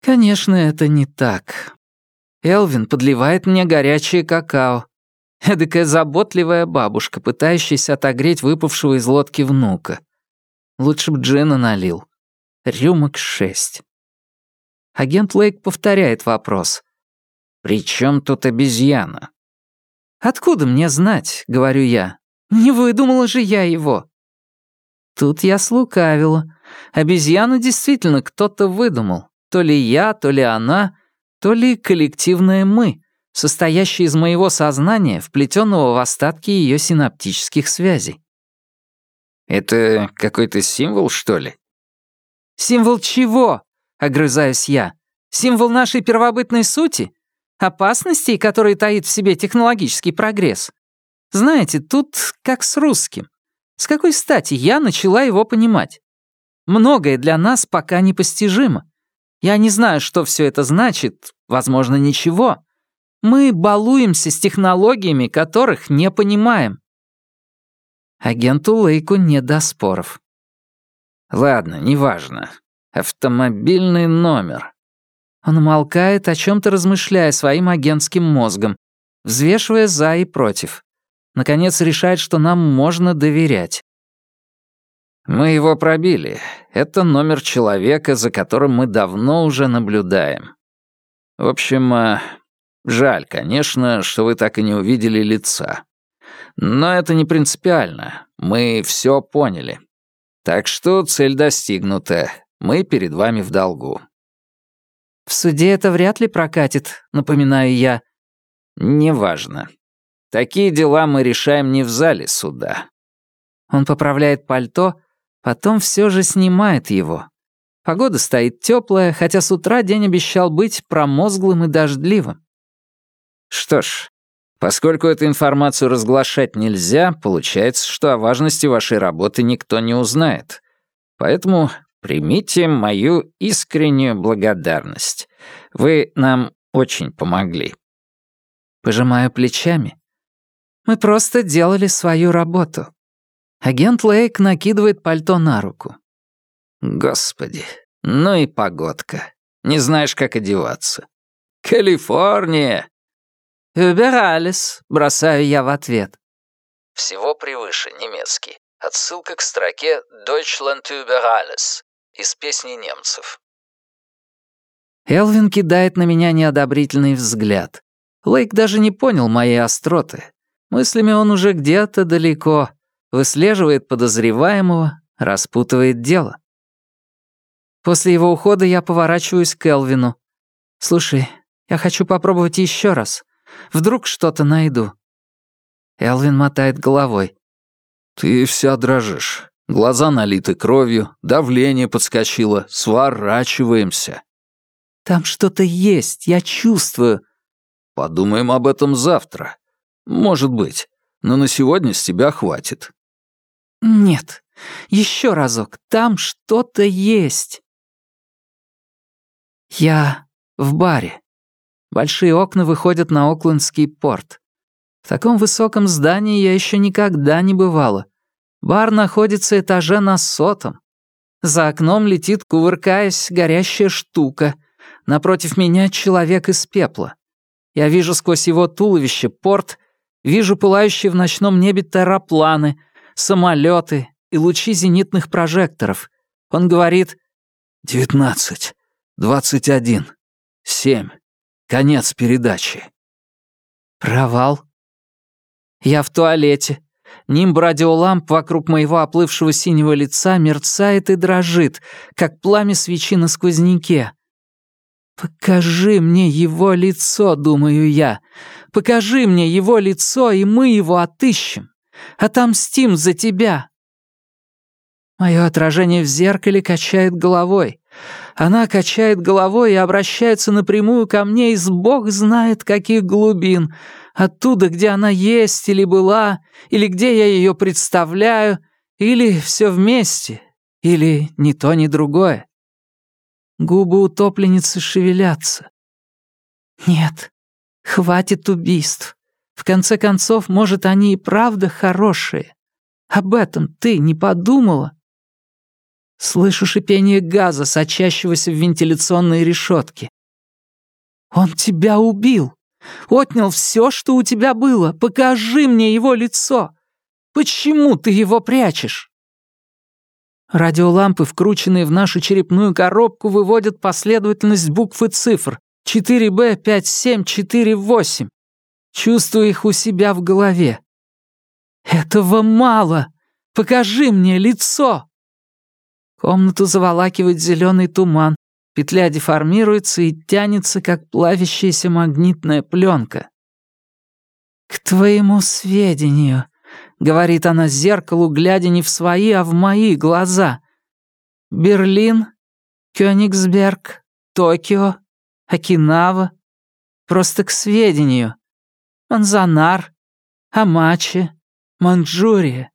Конечно, это не так. Элвин подливает мне горячее какао. Эдакая заботливая бабушка, пытающаяся отогреть выпавшего из лодки внука. Лучше б Джина налил. Рюмок шесть. Агент Лейк повторяет вопрос. «При чем тут обезьяна?» «Откуда мне знать?» — говорю я. «Не выдумала же я его». Тут я слукавила. Обезьяну действительно кто-то выдумал. То ли я, то ли она, то ли коллективное «мы», состоящее из моего сознания, вплетенного в остатки ее синаптических связей. «Это какой-то символ, что ли?» «Символ чего?» — огрызаюсь я. «Символ нашей первобытной сути? Опасностей, которые таит в себе технологический прогресс? Знаете, тут как с русским. С какой стати я начала его понимать? Многое для нас пока непостижимо. Я не знаю, что все это значит, возможно, ничего. Мы балуемся с технологиями, которых не понимаем. Агенту Лейку не до споров. Ладно, неважно. Автомобильный номер. Он умолкает, о чем-то размышляя своим агентским мозгом, взвешивая за и против. Наконец решает, что нам можно доверять. Мы его пробили. Это номер человека, за которым мы давно уже наблюдаем. В общем, э, жаль, конечно, что вы так и не увидели лица. Но это не принципиально. Мы все поняли. Так что цель достигнута. Мы перед вами в долгу. В суде это вряд ли прокатит, напоминаю я. Неважно. Такие дела мы решаем не в зале суда. Он поправляет пальто, Потом все же снимает его. Погода стоит теплая, хотя с утра день обещал быть промозглым и дождливым. Что ж, поскольку эту информацию разглашать нельзя, получается, что о важности вашей работы никто не узнает. Поэтому примите мою искреннюю благодарность. Вы нам очень помогли. Пожимаю плечами. Мы просто делали свою работу. Агент Лейк накидывает пальто на руку. Господи, ну и погодка. Не знаешь, как одеваться. Калифорния! Überalles, бросаю я в ответ. Всего превыше немецкий. Отсылка к строке «Deutschland über alles» из песни немцев. Элвин кидает на меня неодобрительный взгляд. Лейк даже не понял моей остроты. Мыслями он уже где-то далеко, выслеживает подозреваемого, распутывает дело. После его ухода я поворачиваюсь к Элвину. «Слушай, я хочу попробовать еще раз. Вдруг что-то найду». Элвин мотает головой. «Ты вся дрожишь. Глаза налиты кровью, давление подскочило, сворачиваемся. Там что-то есть, я чувствую. Подумаем об этом завтра. Может быть, но на сегодня с тебя хватит. Нет, еще разок, там что-то есть. Я в баре. Большие окна выходят на Оклендский порт. В таком высоком здании я еще никогда не бывала. Бар находится этаже на сотом. За окном летит, кувыркаясь, горящая штука. Напротив меня человек из пепла. Я вижу сквозь его туловище порт, вижу пылающие в ночном небе терапланы, самолеты и лучи зенитных прожекторов. Он говорит «Девятнадцать, двадцать один, семь, конец передачи». Провал. Я в туалете. Нимб радиоламп вокруг моего оплывшего синего лица мерцает и дрожит, как пламя свечи на сквозняке. «Покажи мне его лицо», — думаю я. «Покажи мне его лицо, и мы его отыщем. Отомстим за тебя». Мое отражение в зеркале качает головой. Она качает головой и обращается напрямую ко мне из бог знает каких глубин — Оттуда, где она есть или была, или где я ее представляю, или все вместе, или ни то, ни другое. Губы утопленницы шевелятся. Нет, хватит убийств. В конце концов, может, они и правда хорошие. Об этом ты не подумала? Слышу шипение газа, сочащегося в вентиляционные решетки. Он тебя убил. Отнял все, что у тебя было. Покажи мне его лицо. Почему ты его прячешь?» Радиолампы, вкрученные в нашу черепную коробку, выводят последовательность букв и цифр 4Б, 57, 48. Чувствую их у себя в голове. «Этого мало! Покажи мне лицо!» Комнату заволакивает зеленый туман, Петля деформируется и тянется, как плавящаяся магнитная пленка. «К твоему сведению», — говорит она зеркалу, глядя не в свои, а в мои глаза. «Берлин, Кёнигсберг, Токио, Окинава. Просто к сведению. Манзанар, Амачи, Манчжурия.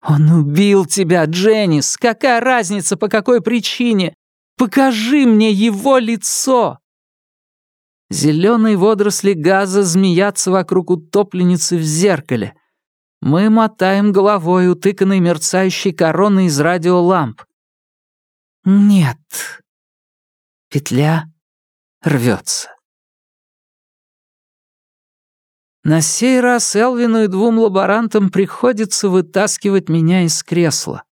«Он убил тебя, Дженнис! Какая разница, по какой причине? Покажи мне его лицо!» Зеленые водоросли газа змеятся вокруг утопленницы в зеркале. Мы мотаем головой, утыканной мерцающей короной из радиоламп. Нет. Петля рвется. На сей раз Элвину и двум лаборантам приходится вытаскивать меня из кресла.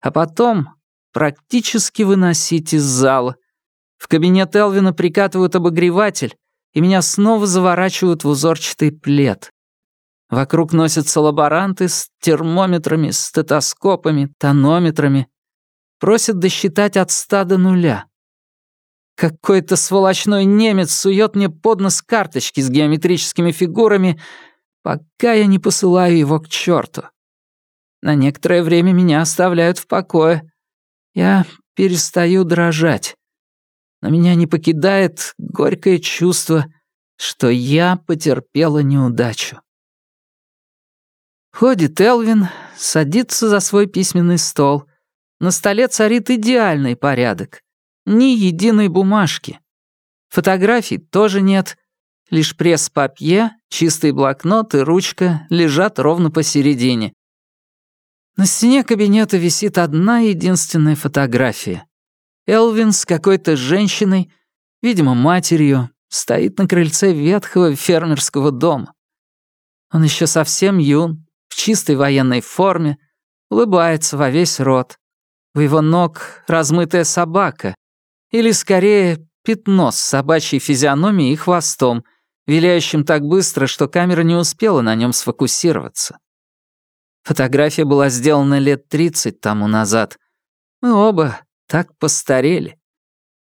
А потом практически выносить из зала. В кабинет Элвина прикатывают обогреватель, и меня снова заворачивают в узорчатый плед. Вокруг носятся лаборанты с термометрами, стетоскопами, тонометрами. Просят досчитать от ста до нуля. Какой-то сволочной немец сует мне под нос карточки с геометрическими фигурами, пока я не посылаю его к черту. На некоторое время меня оставляют в покое. Я перестаю дрожать. Но меня не покидает горькое чувство, что я потерпела неудачу. Ходит Элвин, садится за свой письменный стол. На столе царит идеальный порядок. Ни единой бумажки. Фотографий тоже нет. Лишь пресс-папье, чистый блокнот и ручка лежат ровно посередине. На стене кабинета висит одна единственная фотография. Элвин с какой-то женщиной, видимо, матерью, стоит на крыльце ветхого фермерского дома. Он еще совсем юн, в чистой военной форме, улыбается во весь рот. У его ног размытая собака, или скорее пятно с собачьей физиономией и хвостом, виляющим так быстро, что камера не успела на нем сфокусироваться. Фотография была сделана лет 30 тому назад. Мы оба так постарели.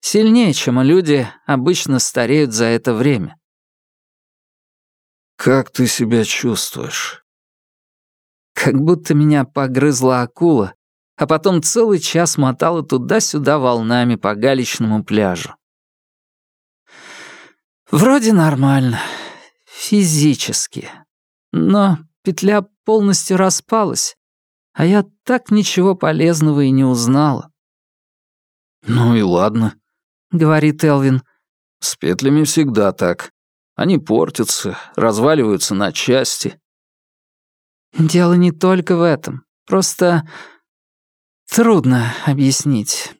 Сильнее, чем люди обычно стареют за это время. «Как ты себя чувствуешь?» как будто меня погрызла акула, а потом целый час мотала туда-сюда волнами по галечному пляжу. Вроде нормально. Физически. Но петля полностью распалась, а я так ничего полезного и не узнала. «Ну и ладно», — говорит Элвин. «С петлями всегда так. Они портятся, разваливаются на части». «Дело не только в этом. Просто трудно объяснить».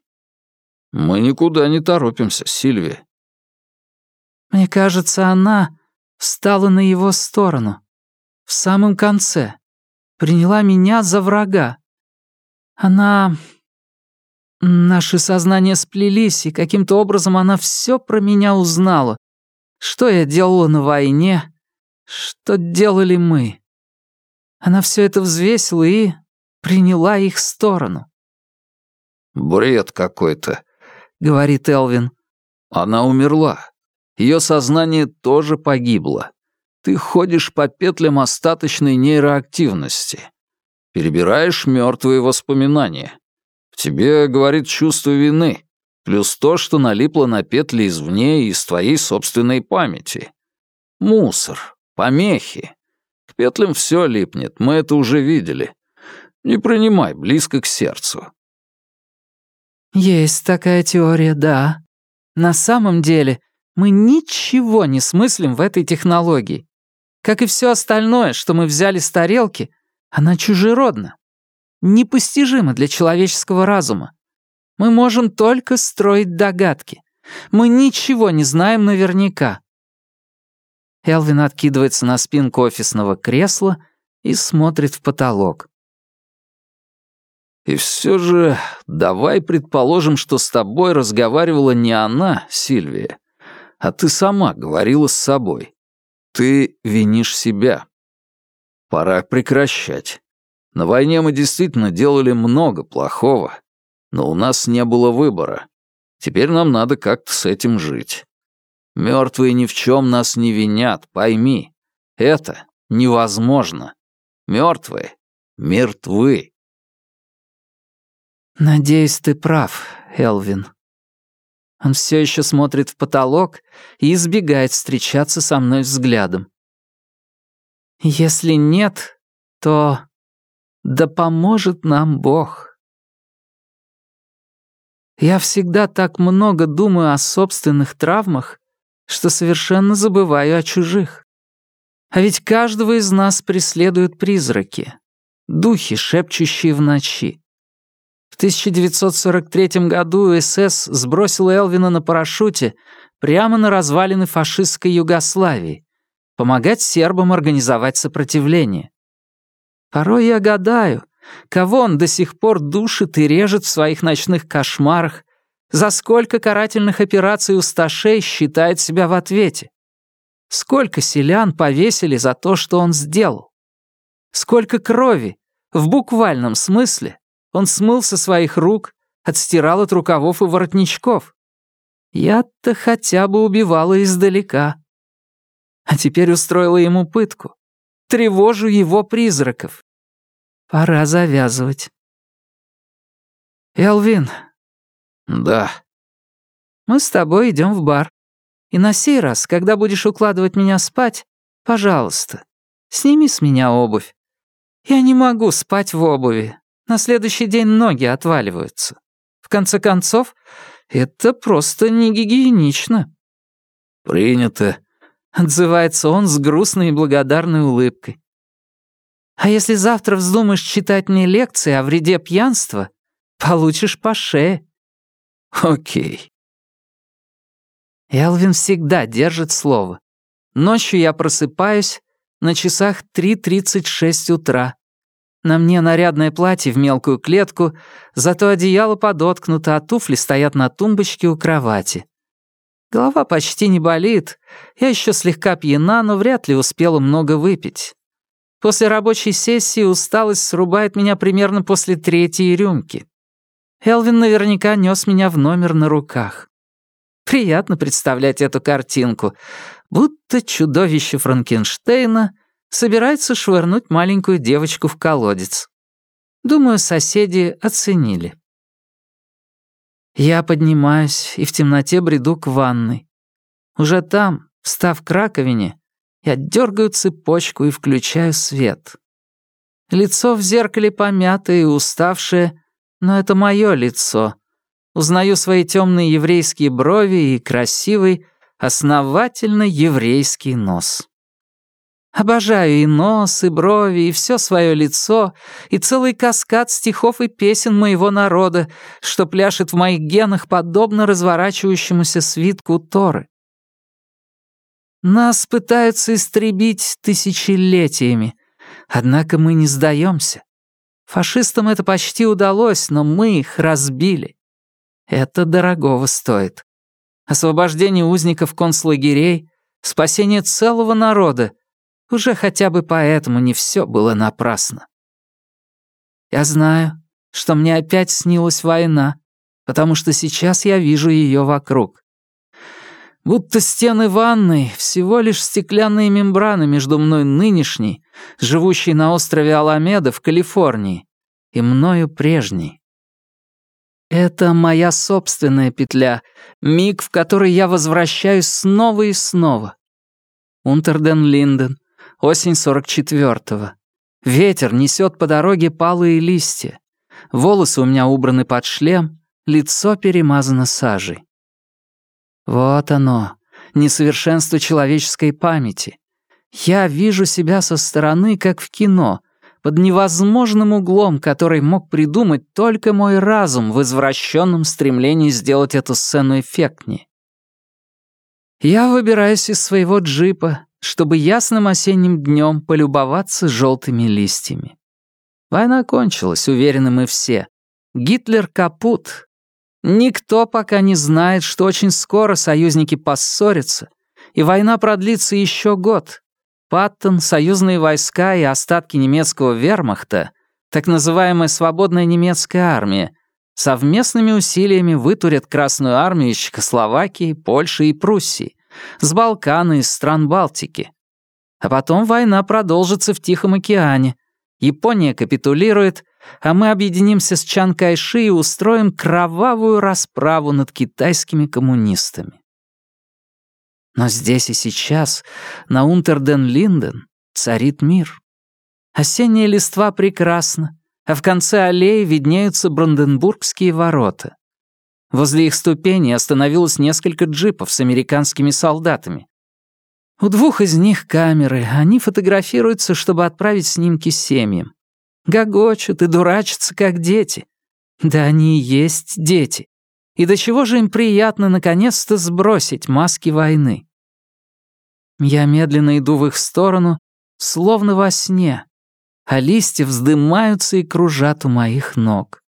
«Мы никуда не торопимся, Сильвия». «Мне кажется, она встала на его сторону. В самом конце. Приняла меня за врага. Она Наши сознания сплелись, и каким-то образом она все про меня узнала. Что я делала на войне, что делали мы. Она все это взвесила и приняла их сторону. «Бред какой-то», — говорит Элвин. «Она умерла. Ее сознание тоже погибло. Ты ходишь по петлям остаточной нейроактивности. Перебираешь мертвые воспоминания. В тебе, говорит, чувство вины, плюс то, что налипло на петли извне и из твоей собственной памяти. Мусор, помехи. К петлям все липнет, мы это уже видели. Не принимай близко к сердцу. Есть такая теория, да. На самом деле мы ничего не смыслим в этой технологии. Как и все остальное, что мы взяли с тарелки, она чужеродна непостижимо для человеческого разума. Мы можем только строить догадки. Мы ничего не знаем наверняка. Элвин откидывается на спинку офисного кресла и смотрит в потолок. «И все же давай предположим, что с тобой разговаривала не она, Сильвия, а ты сама говорила с собой. Ты винишь себя. Пора прекращать. На войне мы действительно делали много плохого, но у нас не было выбора. Теперь нам надо как-то с этим жить. Мертвые ни в чем нас не винят, пойми. Это невозможно. Мертвые мертвы. Надеюсь, ты прав, Элвин. Он все еще смотрит в потолок и избегает встречаться со мной взглядом. Если нет, то да поможет нам Бог. Я всегда так много думаю о собственных травмах, что совершенно забываю о чужих. А ведь каждого из нас преследуют призраки, духи, шепчущие в ночи. В 1943 году СС сбросила Элвина на парашюте прямо на развалины фашистской Югославии, помогать сербам организовать сопротивление. Порой я гадаю, кого он до сих пор душит и режет в своих ночных кошмарах, за сколько карательных операций усташей считает себя в ответе. Сколько селян повесили за то, что он сделал. Сколько крови, в буквальном смысле, он смыл со своих рук, отстирал от рукавов и воротничков. Я-то хотя бы убивала издалека. А теперь устроила ему пытку тревожу его призраков. Пора завязывать. Элвин. Да. Мы с тобой идем в бар. И на сей раз, когда будешь укладывать меня спать, пожалуйста, сними с меня обувь. Я не могу спать в обуви. На следующий день ноги отваливаются. В конце концов, это просто не гигиенично. Принято. Отзывается он с грустной и благодарной улыбкой. «А если завтра вздумаешь читать мне лекции о вреде пьянства, получишь по шее». «Окей». Элвин всегда держит слово. Ночью я просыпаюсь, на часах 3.36 утра. На мне нарядное платье в мелкую клетку, зато одеяло подоткнуто, а туфли стоят на тумбочке у кровати. Голова почти не болит. Я еще слегка пьяна, но вряд ли успела много выпить. После рабочей сессии усталость срубает меня примерно после третьей рюмки. Элвин наверняка нес меня в номер на руках. Приятно представлять эту картинку, будто чудовище Франкенштейна собирается швырнуть маленькую девочку в колодец. Думаю, соседи оценили. Я поднимаюсь и в темноте бреду к ванной. Уже там, встав к раковине, я дергаю цепочку и включаю свет. Лицо в зеркале помятое и уставшее, но это мое лицо. Узнаю свои темные еврейские брови и красивый, основательно еврейский нос. Обожаю и нос, и брови, и все свое лицо, и целый каскад стихов и песен моего народа, что пляшет в моих генах подобно разворачивающемуся свитку Торы. Нас пытаются истребить тысячелетиями, однако мы не сдаемся. Фашистам это почти удалось, но мы их разбили. Это дорогого стоит. Освобождение узников концлагерей, спасение целого народа — уже хотя бы поэтому не все было напрасно. Я знаю, что мне опять снилась война, потому что сейчас я вижу ее вокруг. Будто стены ванной — всего лишь стеклянные мембраны между мной нынешней, живущей на острове Аламеда в Калифорнии, и мною прежней. Это моя собственная петля, миг, в который я возвращаюсь снова и снова. Унтерден Линден, Осень 44-го. Ветер несет по дороге палые листья. Волосы у меня убраны под шлем, лицо перемазано сажей. Вот оно, несовершенство человеческой памяти. Я вижу себя со стороны, как в кино, под невозможным углом, который мог придумать только мой разум в извращенном стремлении сделать эту сцену эффектнее. Я выбираюсь из своего джипа, чтобы ясным осенним днем полюбоваться желтыми листьями. Война кончилась, уверены мы все. Гитлер капут. Никто пока не знает, что очень скоро союзники поссорятся, и война продлится еще год. Паттон, союзные войска и остатки немецкого вермахта, так называемая свободная немецкая армия, совместными усилиями вытурят Красную армию из Чехословакии, Польши и Пруссии, с Балкана и стран Балтики. А потом война продолжится в Тихом океане. Япония капитулирует, а мы объединимся с Чан Кайши и устроим кровавую расправу над китайскими коммунистами. Но здесь и сейчас, на Унтерден-Линден, царит мир. Осенняя листва прекрасна, а в конце аллеи виднеются Бранденбургские ворота. Возле их ступеней остановилось несколько джипов с американскими солдатами. У двух из них камеры, они фотографируются, чтобы отправить снимки семьям. Гогочут и дурачатся, как дети. Да они и есть дети. И до чего же им приятно наконец-то сбросить маски войны. Я медленно иду в их сторону, словно во сне, а листья вздымаются и кружат у моих ног.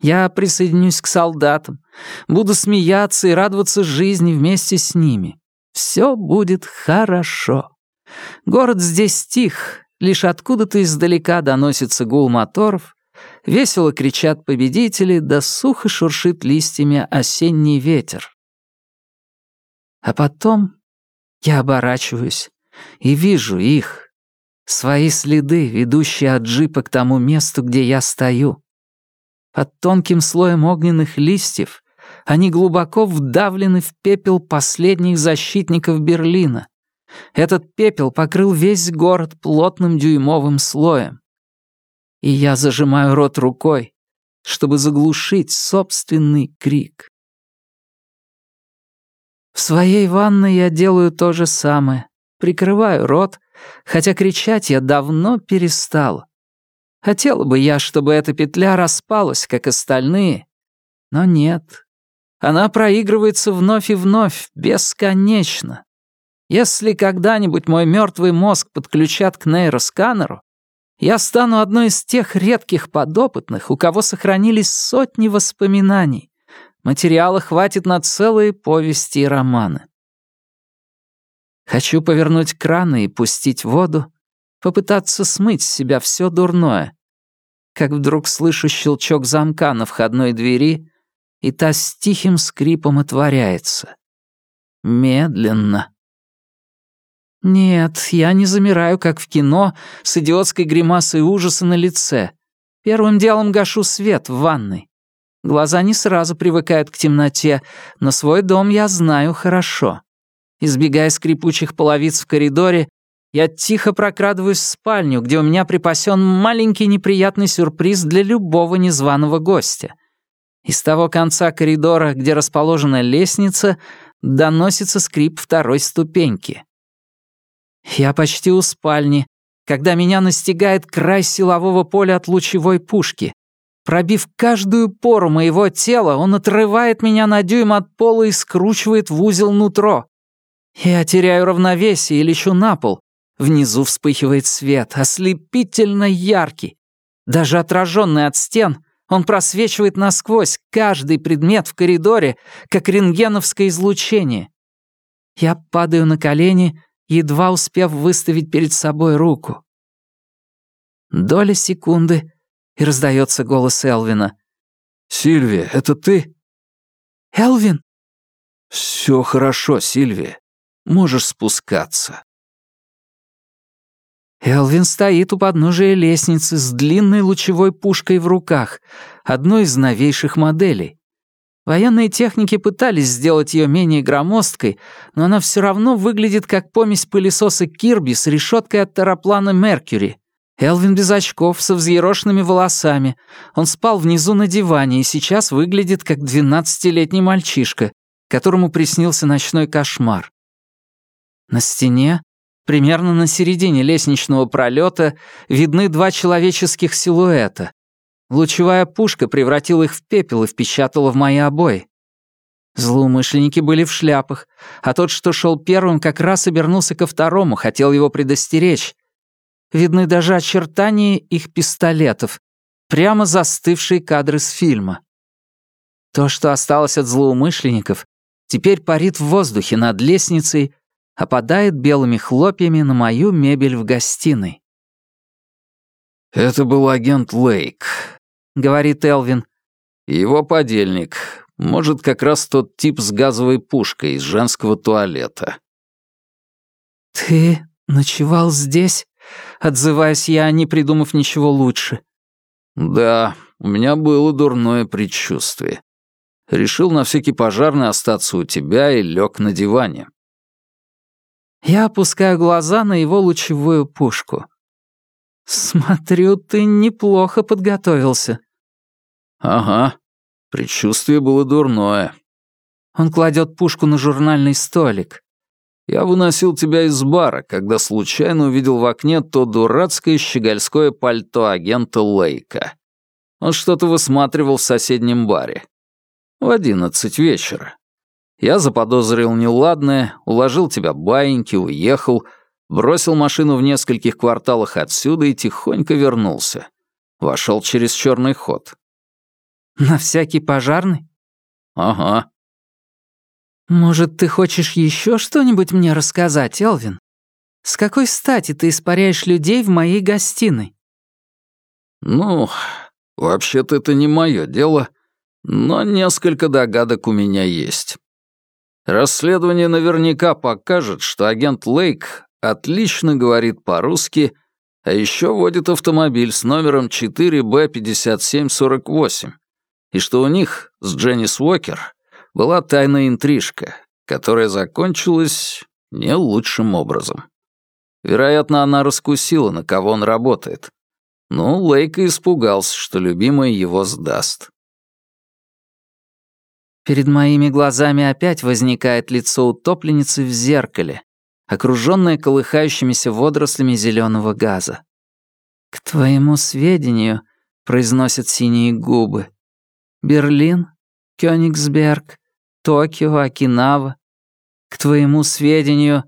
Я присоединюсь к солдатам, буду смеяться и радоваться жизни вместе с ними. Все будет хорошо. Город здесь стих, лишь откуда-то издалека доносится гул моторов, весело кричат победители, да сухо шуршит листьями осенний ветер. А потом я оборачиваюсь и вижу их, свои следы, ведущие от джипа к тому месту, где я стою. Под тонким слоем огненных листьев они глубоко вдавлены в пепел последних защитников Берлина. Этот пепел покрыл весь город плотным дюймовым слоем. И я зажимаю рот рукой, чтобы заглушить собственный крик. В своей ванной я делаю то же самое. Прикрываю рот, хотя кричать я давно перестала. Хотела бы я, чтобы эта петля распалась, как остальные, но нет. Она проигрывается вновь и вновь, бесконечно. Если когда-нибудь мой мертвый мозг подключат к нейросканеру, я стану одной из тех редких подопытных, у кого сохранились сотни воспоминаний. Материала хватит на целые повести и романы. Хочу повернуть краны и пустить воду, попытаться смыть с себя все дурное. Как вдруг слышу щелчок замка на входной двери, и та с тихим скрипом отворяется. Медленно. Нет, я не замираю, как в кино, с идиотской гримасой ужаса на лице. Первым делом гашу свет в ванной. Глаза не сразу привыкают к темноте, но свой дом я знаю хорошо. Избегая скрипучих половиц в коридоре, я тихо прокрадываюсь в спальню, где у меня припасен маленький неприятный сюрприз для любого незваного гостя. Из того конца коридора, где расположена лестница, доносится скрип второй ступеньки. Я почти у спальни, когда меня настигает край силового поля от лучевой пушки. Пробив каждую пору моего тела, он отрывает меня на дюйм от пола и скручивает в узел нутро. Я теряю равновесие и лечу на пол. Внизу вспыхивает свет, ослепительно яркий. Даже отраженный от стен, он просвечивает насквозь каждый предмет в коридоре, как рентгеновское излучение. Я падаю на колени, едва успев выставить перед собой руку. Доля секунды, и раздается голос Элвина. «Сильвия, это ты?» «Элвин?» «Все хорошо, Сильвия. Можешь спускаться». Элвин стоит у подножия лестницы с длинной лучевой пушкой в руках, одной из новейших моделей. Военные техники пытались сделать ее менее громоздкой, но она все равно выглядит как помесь пылесоса Кирби с решеткой от тараплана Меркьюри. Элвин без очков, со взъерошенными волосами. Он спал внизу на диване и сейчас выглядит как двенадцатилетний мальчишка, которому приснился ночной кошмар. На стене Примерно на середине лестничного пролета видны два человеческих силуэта. Лучевая пушка превратила их в пепел и впечатала в мои обои. Злоумышленники были в шляпах, а тот, что шел первым, как раз обернулся ко второму, хотел его предостеречь. Видны даже очертания их пистолетов, прямо застывшие кадры с фильма. То, что осталось от злоумышленников, теперь парит в воздухе над лестницей, опадает белыми хлопьями на мою мебель в гостиной. «Это был агент Лейк», — говорит Элвин. «Его подельник. Может, как раз тот тип с газовой пушкой из женского туалета». «Ты ночевал здесь?» — отзываюсь я, не придумав ничего лучше. «Да, у меня было дурное предчувствие. Решил на всякий пожарный остаться у тебя и лег на диване. Я опускаю глаза на его лучевую пушку. «Смотрю, ты неплохо подготовился». «Ага, предчувствие было дурное». Он кладет пушку на журнальный столик. «Я выносил тебя из бара, когда случайно увидел в окне то дурацкое щегольское пальто агента Лейка. Он что-то высматривал в соседнем баре. В одиннадцать вечера. Я заподозрил неладное, уложил тебя баиньки, уехал, бросил машину в нескольких кварталах отсюда и тихонько вернулся. Вошел через черный ход. На всякий пожарный? Ага. Может, ты хочешь еще что-нибудь мне рассказать, Элвин? С какой стати ты испаряешь людей в моей гостиной? Ну, вообще-то это не мое дело, но несколько догадок у меня есть. Расследование наверняка покажет, что агент Лейк отлично говорит по-русски, а еще водит автомобиль с номером 4Б5748, и что у них с Дженнис Уокер была тайная интрижка, которая закончилась не лучшим образом. Вероятно, она раскусила, на кого он работает. Ну, Лейк испугался, что любимая его сдаст. Перед моими глазами опять возникает лицо утопленницы в зеркале, окружённое колыхающимися водорослями зелёного газа. «К твоему сведению», — произносят синие губы, «Берлин, Кёнигсберг, Токио, Окинава. К твоему сведению,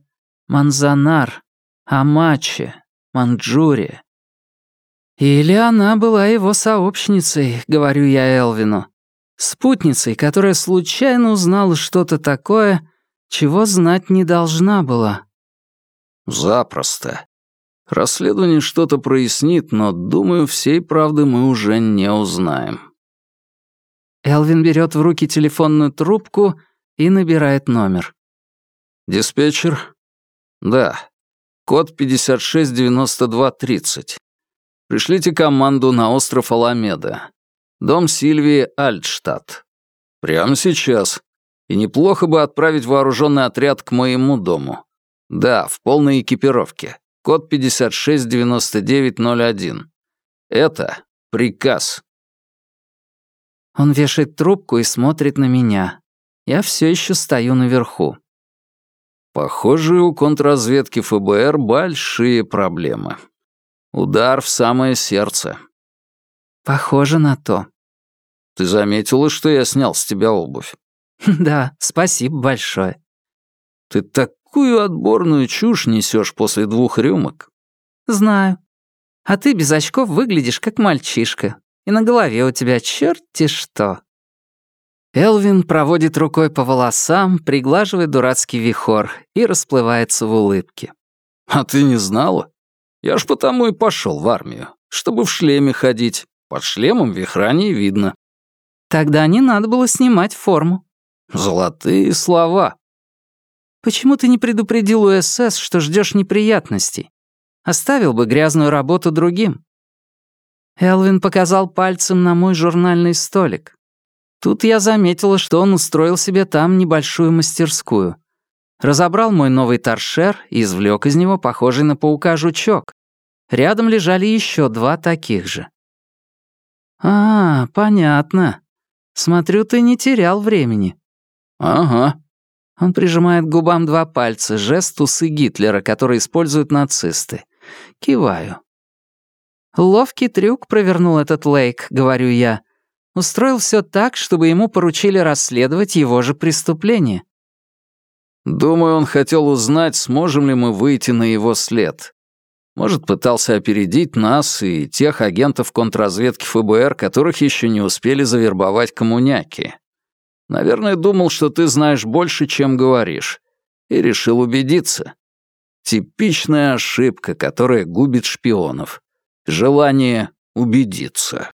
Манзанар, Амачи, Манчжурия». «Или она была его сообщницей», — говорю я Элвину. Спутницей, которая случайно узнала что-то такое, чего знать не должна была. Запросто. Расследование что-то прояснит, но, думаю, всей правды мы уже не узнаем. Элвин берет в руки телефонную трубку и набирает номер. «Диспетчер?» «Да. Код 569230. Пришлите команду на остров Аламеда. Дом Сильвии Альтштадт. Прямо сейчас. И неплохо бы отправить вооруженный отряд к моему дому. Да, в полной экипировке. Код 569901. Это приказ. Он вешает трубку и смотрит на меня. Я все еще стою наверху. Похоже, у контрразведки ФБР большие проблемы. Удар в самое сердце. Похоже на то. Ты заметила, что я снял с тебя обувь? Да, спасибо большое. Ты такую отборную чушь несешь после двух рюмок. Знаю. А ты без очков выглядишь как мальчишка. И на голове у тебя черти что. Элвин проводит рукой по волосам, приглаживая дурацкий вихор и расплывается в улыбке. «А ты не знала? Я ж потому и пошел в армию, чтобы в шлеме ходить. Под шлемом вихра не видно». «Тогда не надо было снимать форму». «Золотые слова». «Почему ты не предупредил УСС, что ждешь неприятностей? Оставил бы грязную работу другим». Элвин показал пальцем на мой журнальный столик. Тут я заметила, что он устроил себе там небольшую мастерскую. Разобрал мой новый торшер и извлек из него похожий на паука жучок. Рядом лежали еще два таких же. «А, понятно. Смотрю, ты не терял времени». «Ага». Он прижимает к губам два пальца, жест усы Гитлера, который используют нацисты. Киваю. Ловкий трюк провернул этот Лейк, говорю я. Устроил все так, чтобы ему поручили расследовать его же преступление. Думаю, он хотел узнать, сможем ли мы выйти на его след. Может, пытался опередить нас и тех агентов контрразведки ФБР, которых еще не успели завербовать коммуняки. Наверное, думал, что ты знаешь больше, чем говоришь. И решил убедиться. Типичная ошибка, которая губит шпионов. Желание убедиться.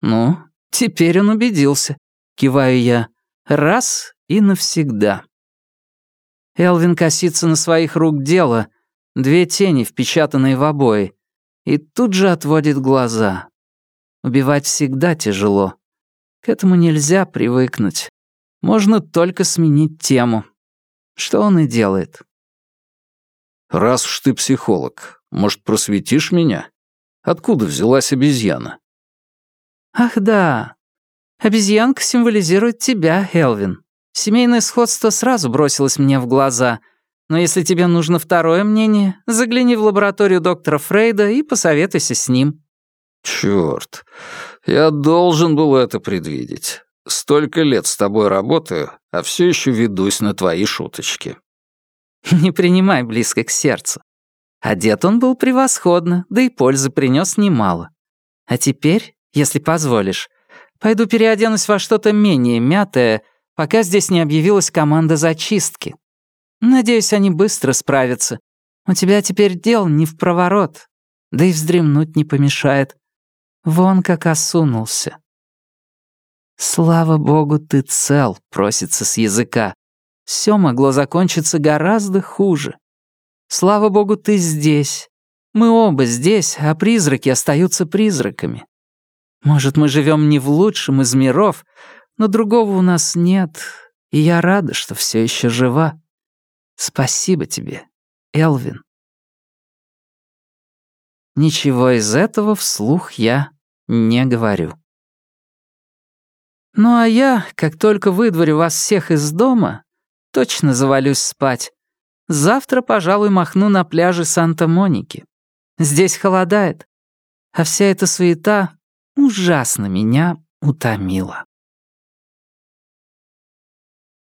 «Ну, теперь он убедился», — киваю я. «Раз и навсегда». Элвин косится на своих рук дело, две тени, впечатанные в обои, и тут же отводит глаза. Убивать всегда тяжело. К этому нельзя привыкнуть. Можно только сменить тему. Что он и делает. «Раз уж ты психолог, может, просветишь меня? Откуда взялась обезьяна?» «Ах да. Обезьянка символизирует тебя, Элвин. Семейное сходство сразу бросилось мне в глаза. Но если тебе нужно второе мнение, загляни в лабораторию доктора Фрейда и посоветуйся с ним». «Чёрт, я должен был это предвидеть. Столько лет с тобой работаю, а все еще ведусь на твои шуточки». «Не принимай близко к сердцу. Одет он был превосходно, да и пользы принес немало. А теперь если позволишь. Пойду переоденусь во что-то менее мятое, пока здесь не объявилась команда зачистки. Надеюсь, они быстро справятся. У тебя теперь дел не в проворот, да и вздремнуть не помешает. Вон как осунулся. «Слава богу, ты цел», — просится с языка. Все могло закончиться гораздо хуже. Слава богу, ты здесь. Мы оба здесь, а призраки остаются призраками. Может, мы живем не в лучшем из миров, но другого у нас нет, и я рада, что все еще жива. Спасибо тебе, Элвин. Ничего из этого вслух я не говорю. Ну а я, как только выдворю вас всех из дома, точно завалюсь спать. Завтра, пожалуй, махну на пляже Санта-Моники. Здесь холодает, а вся эта суета ужасно меня утомила.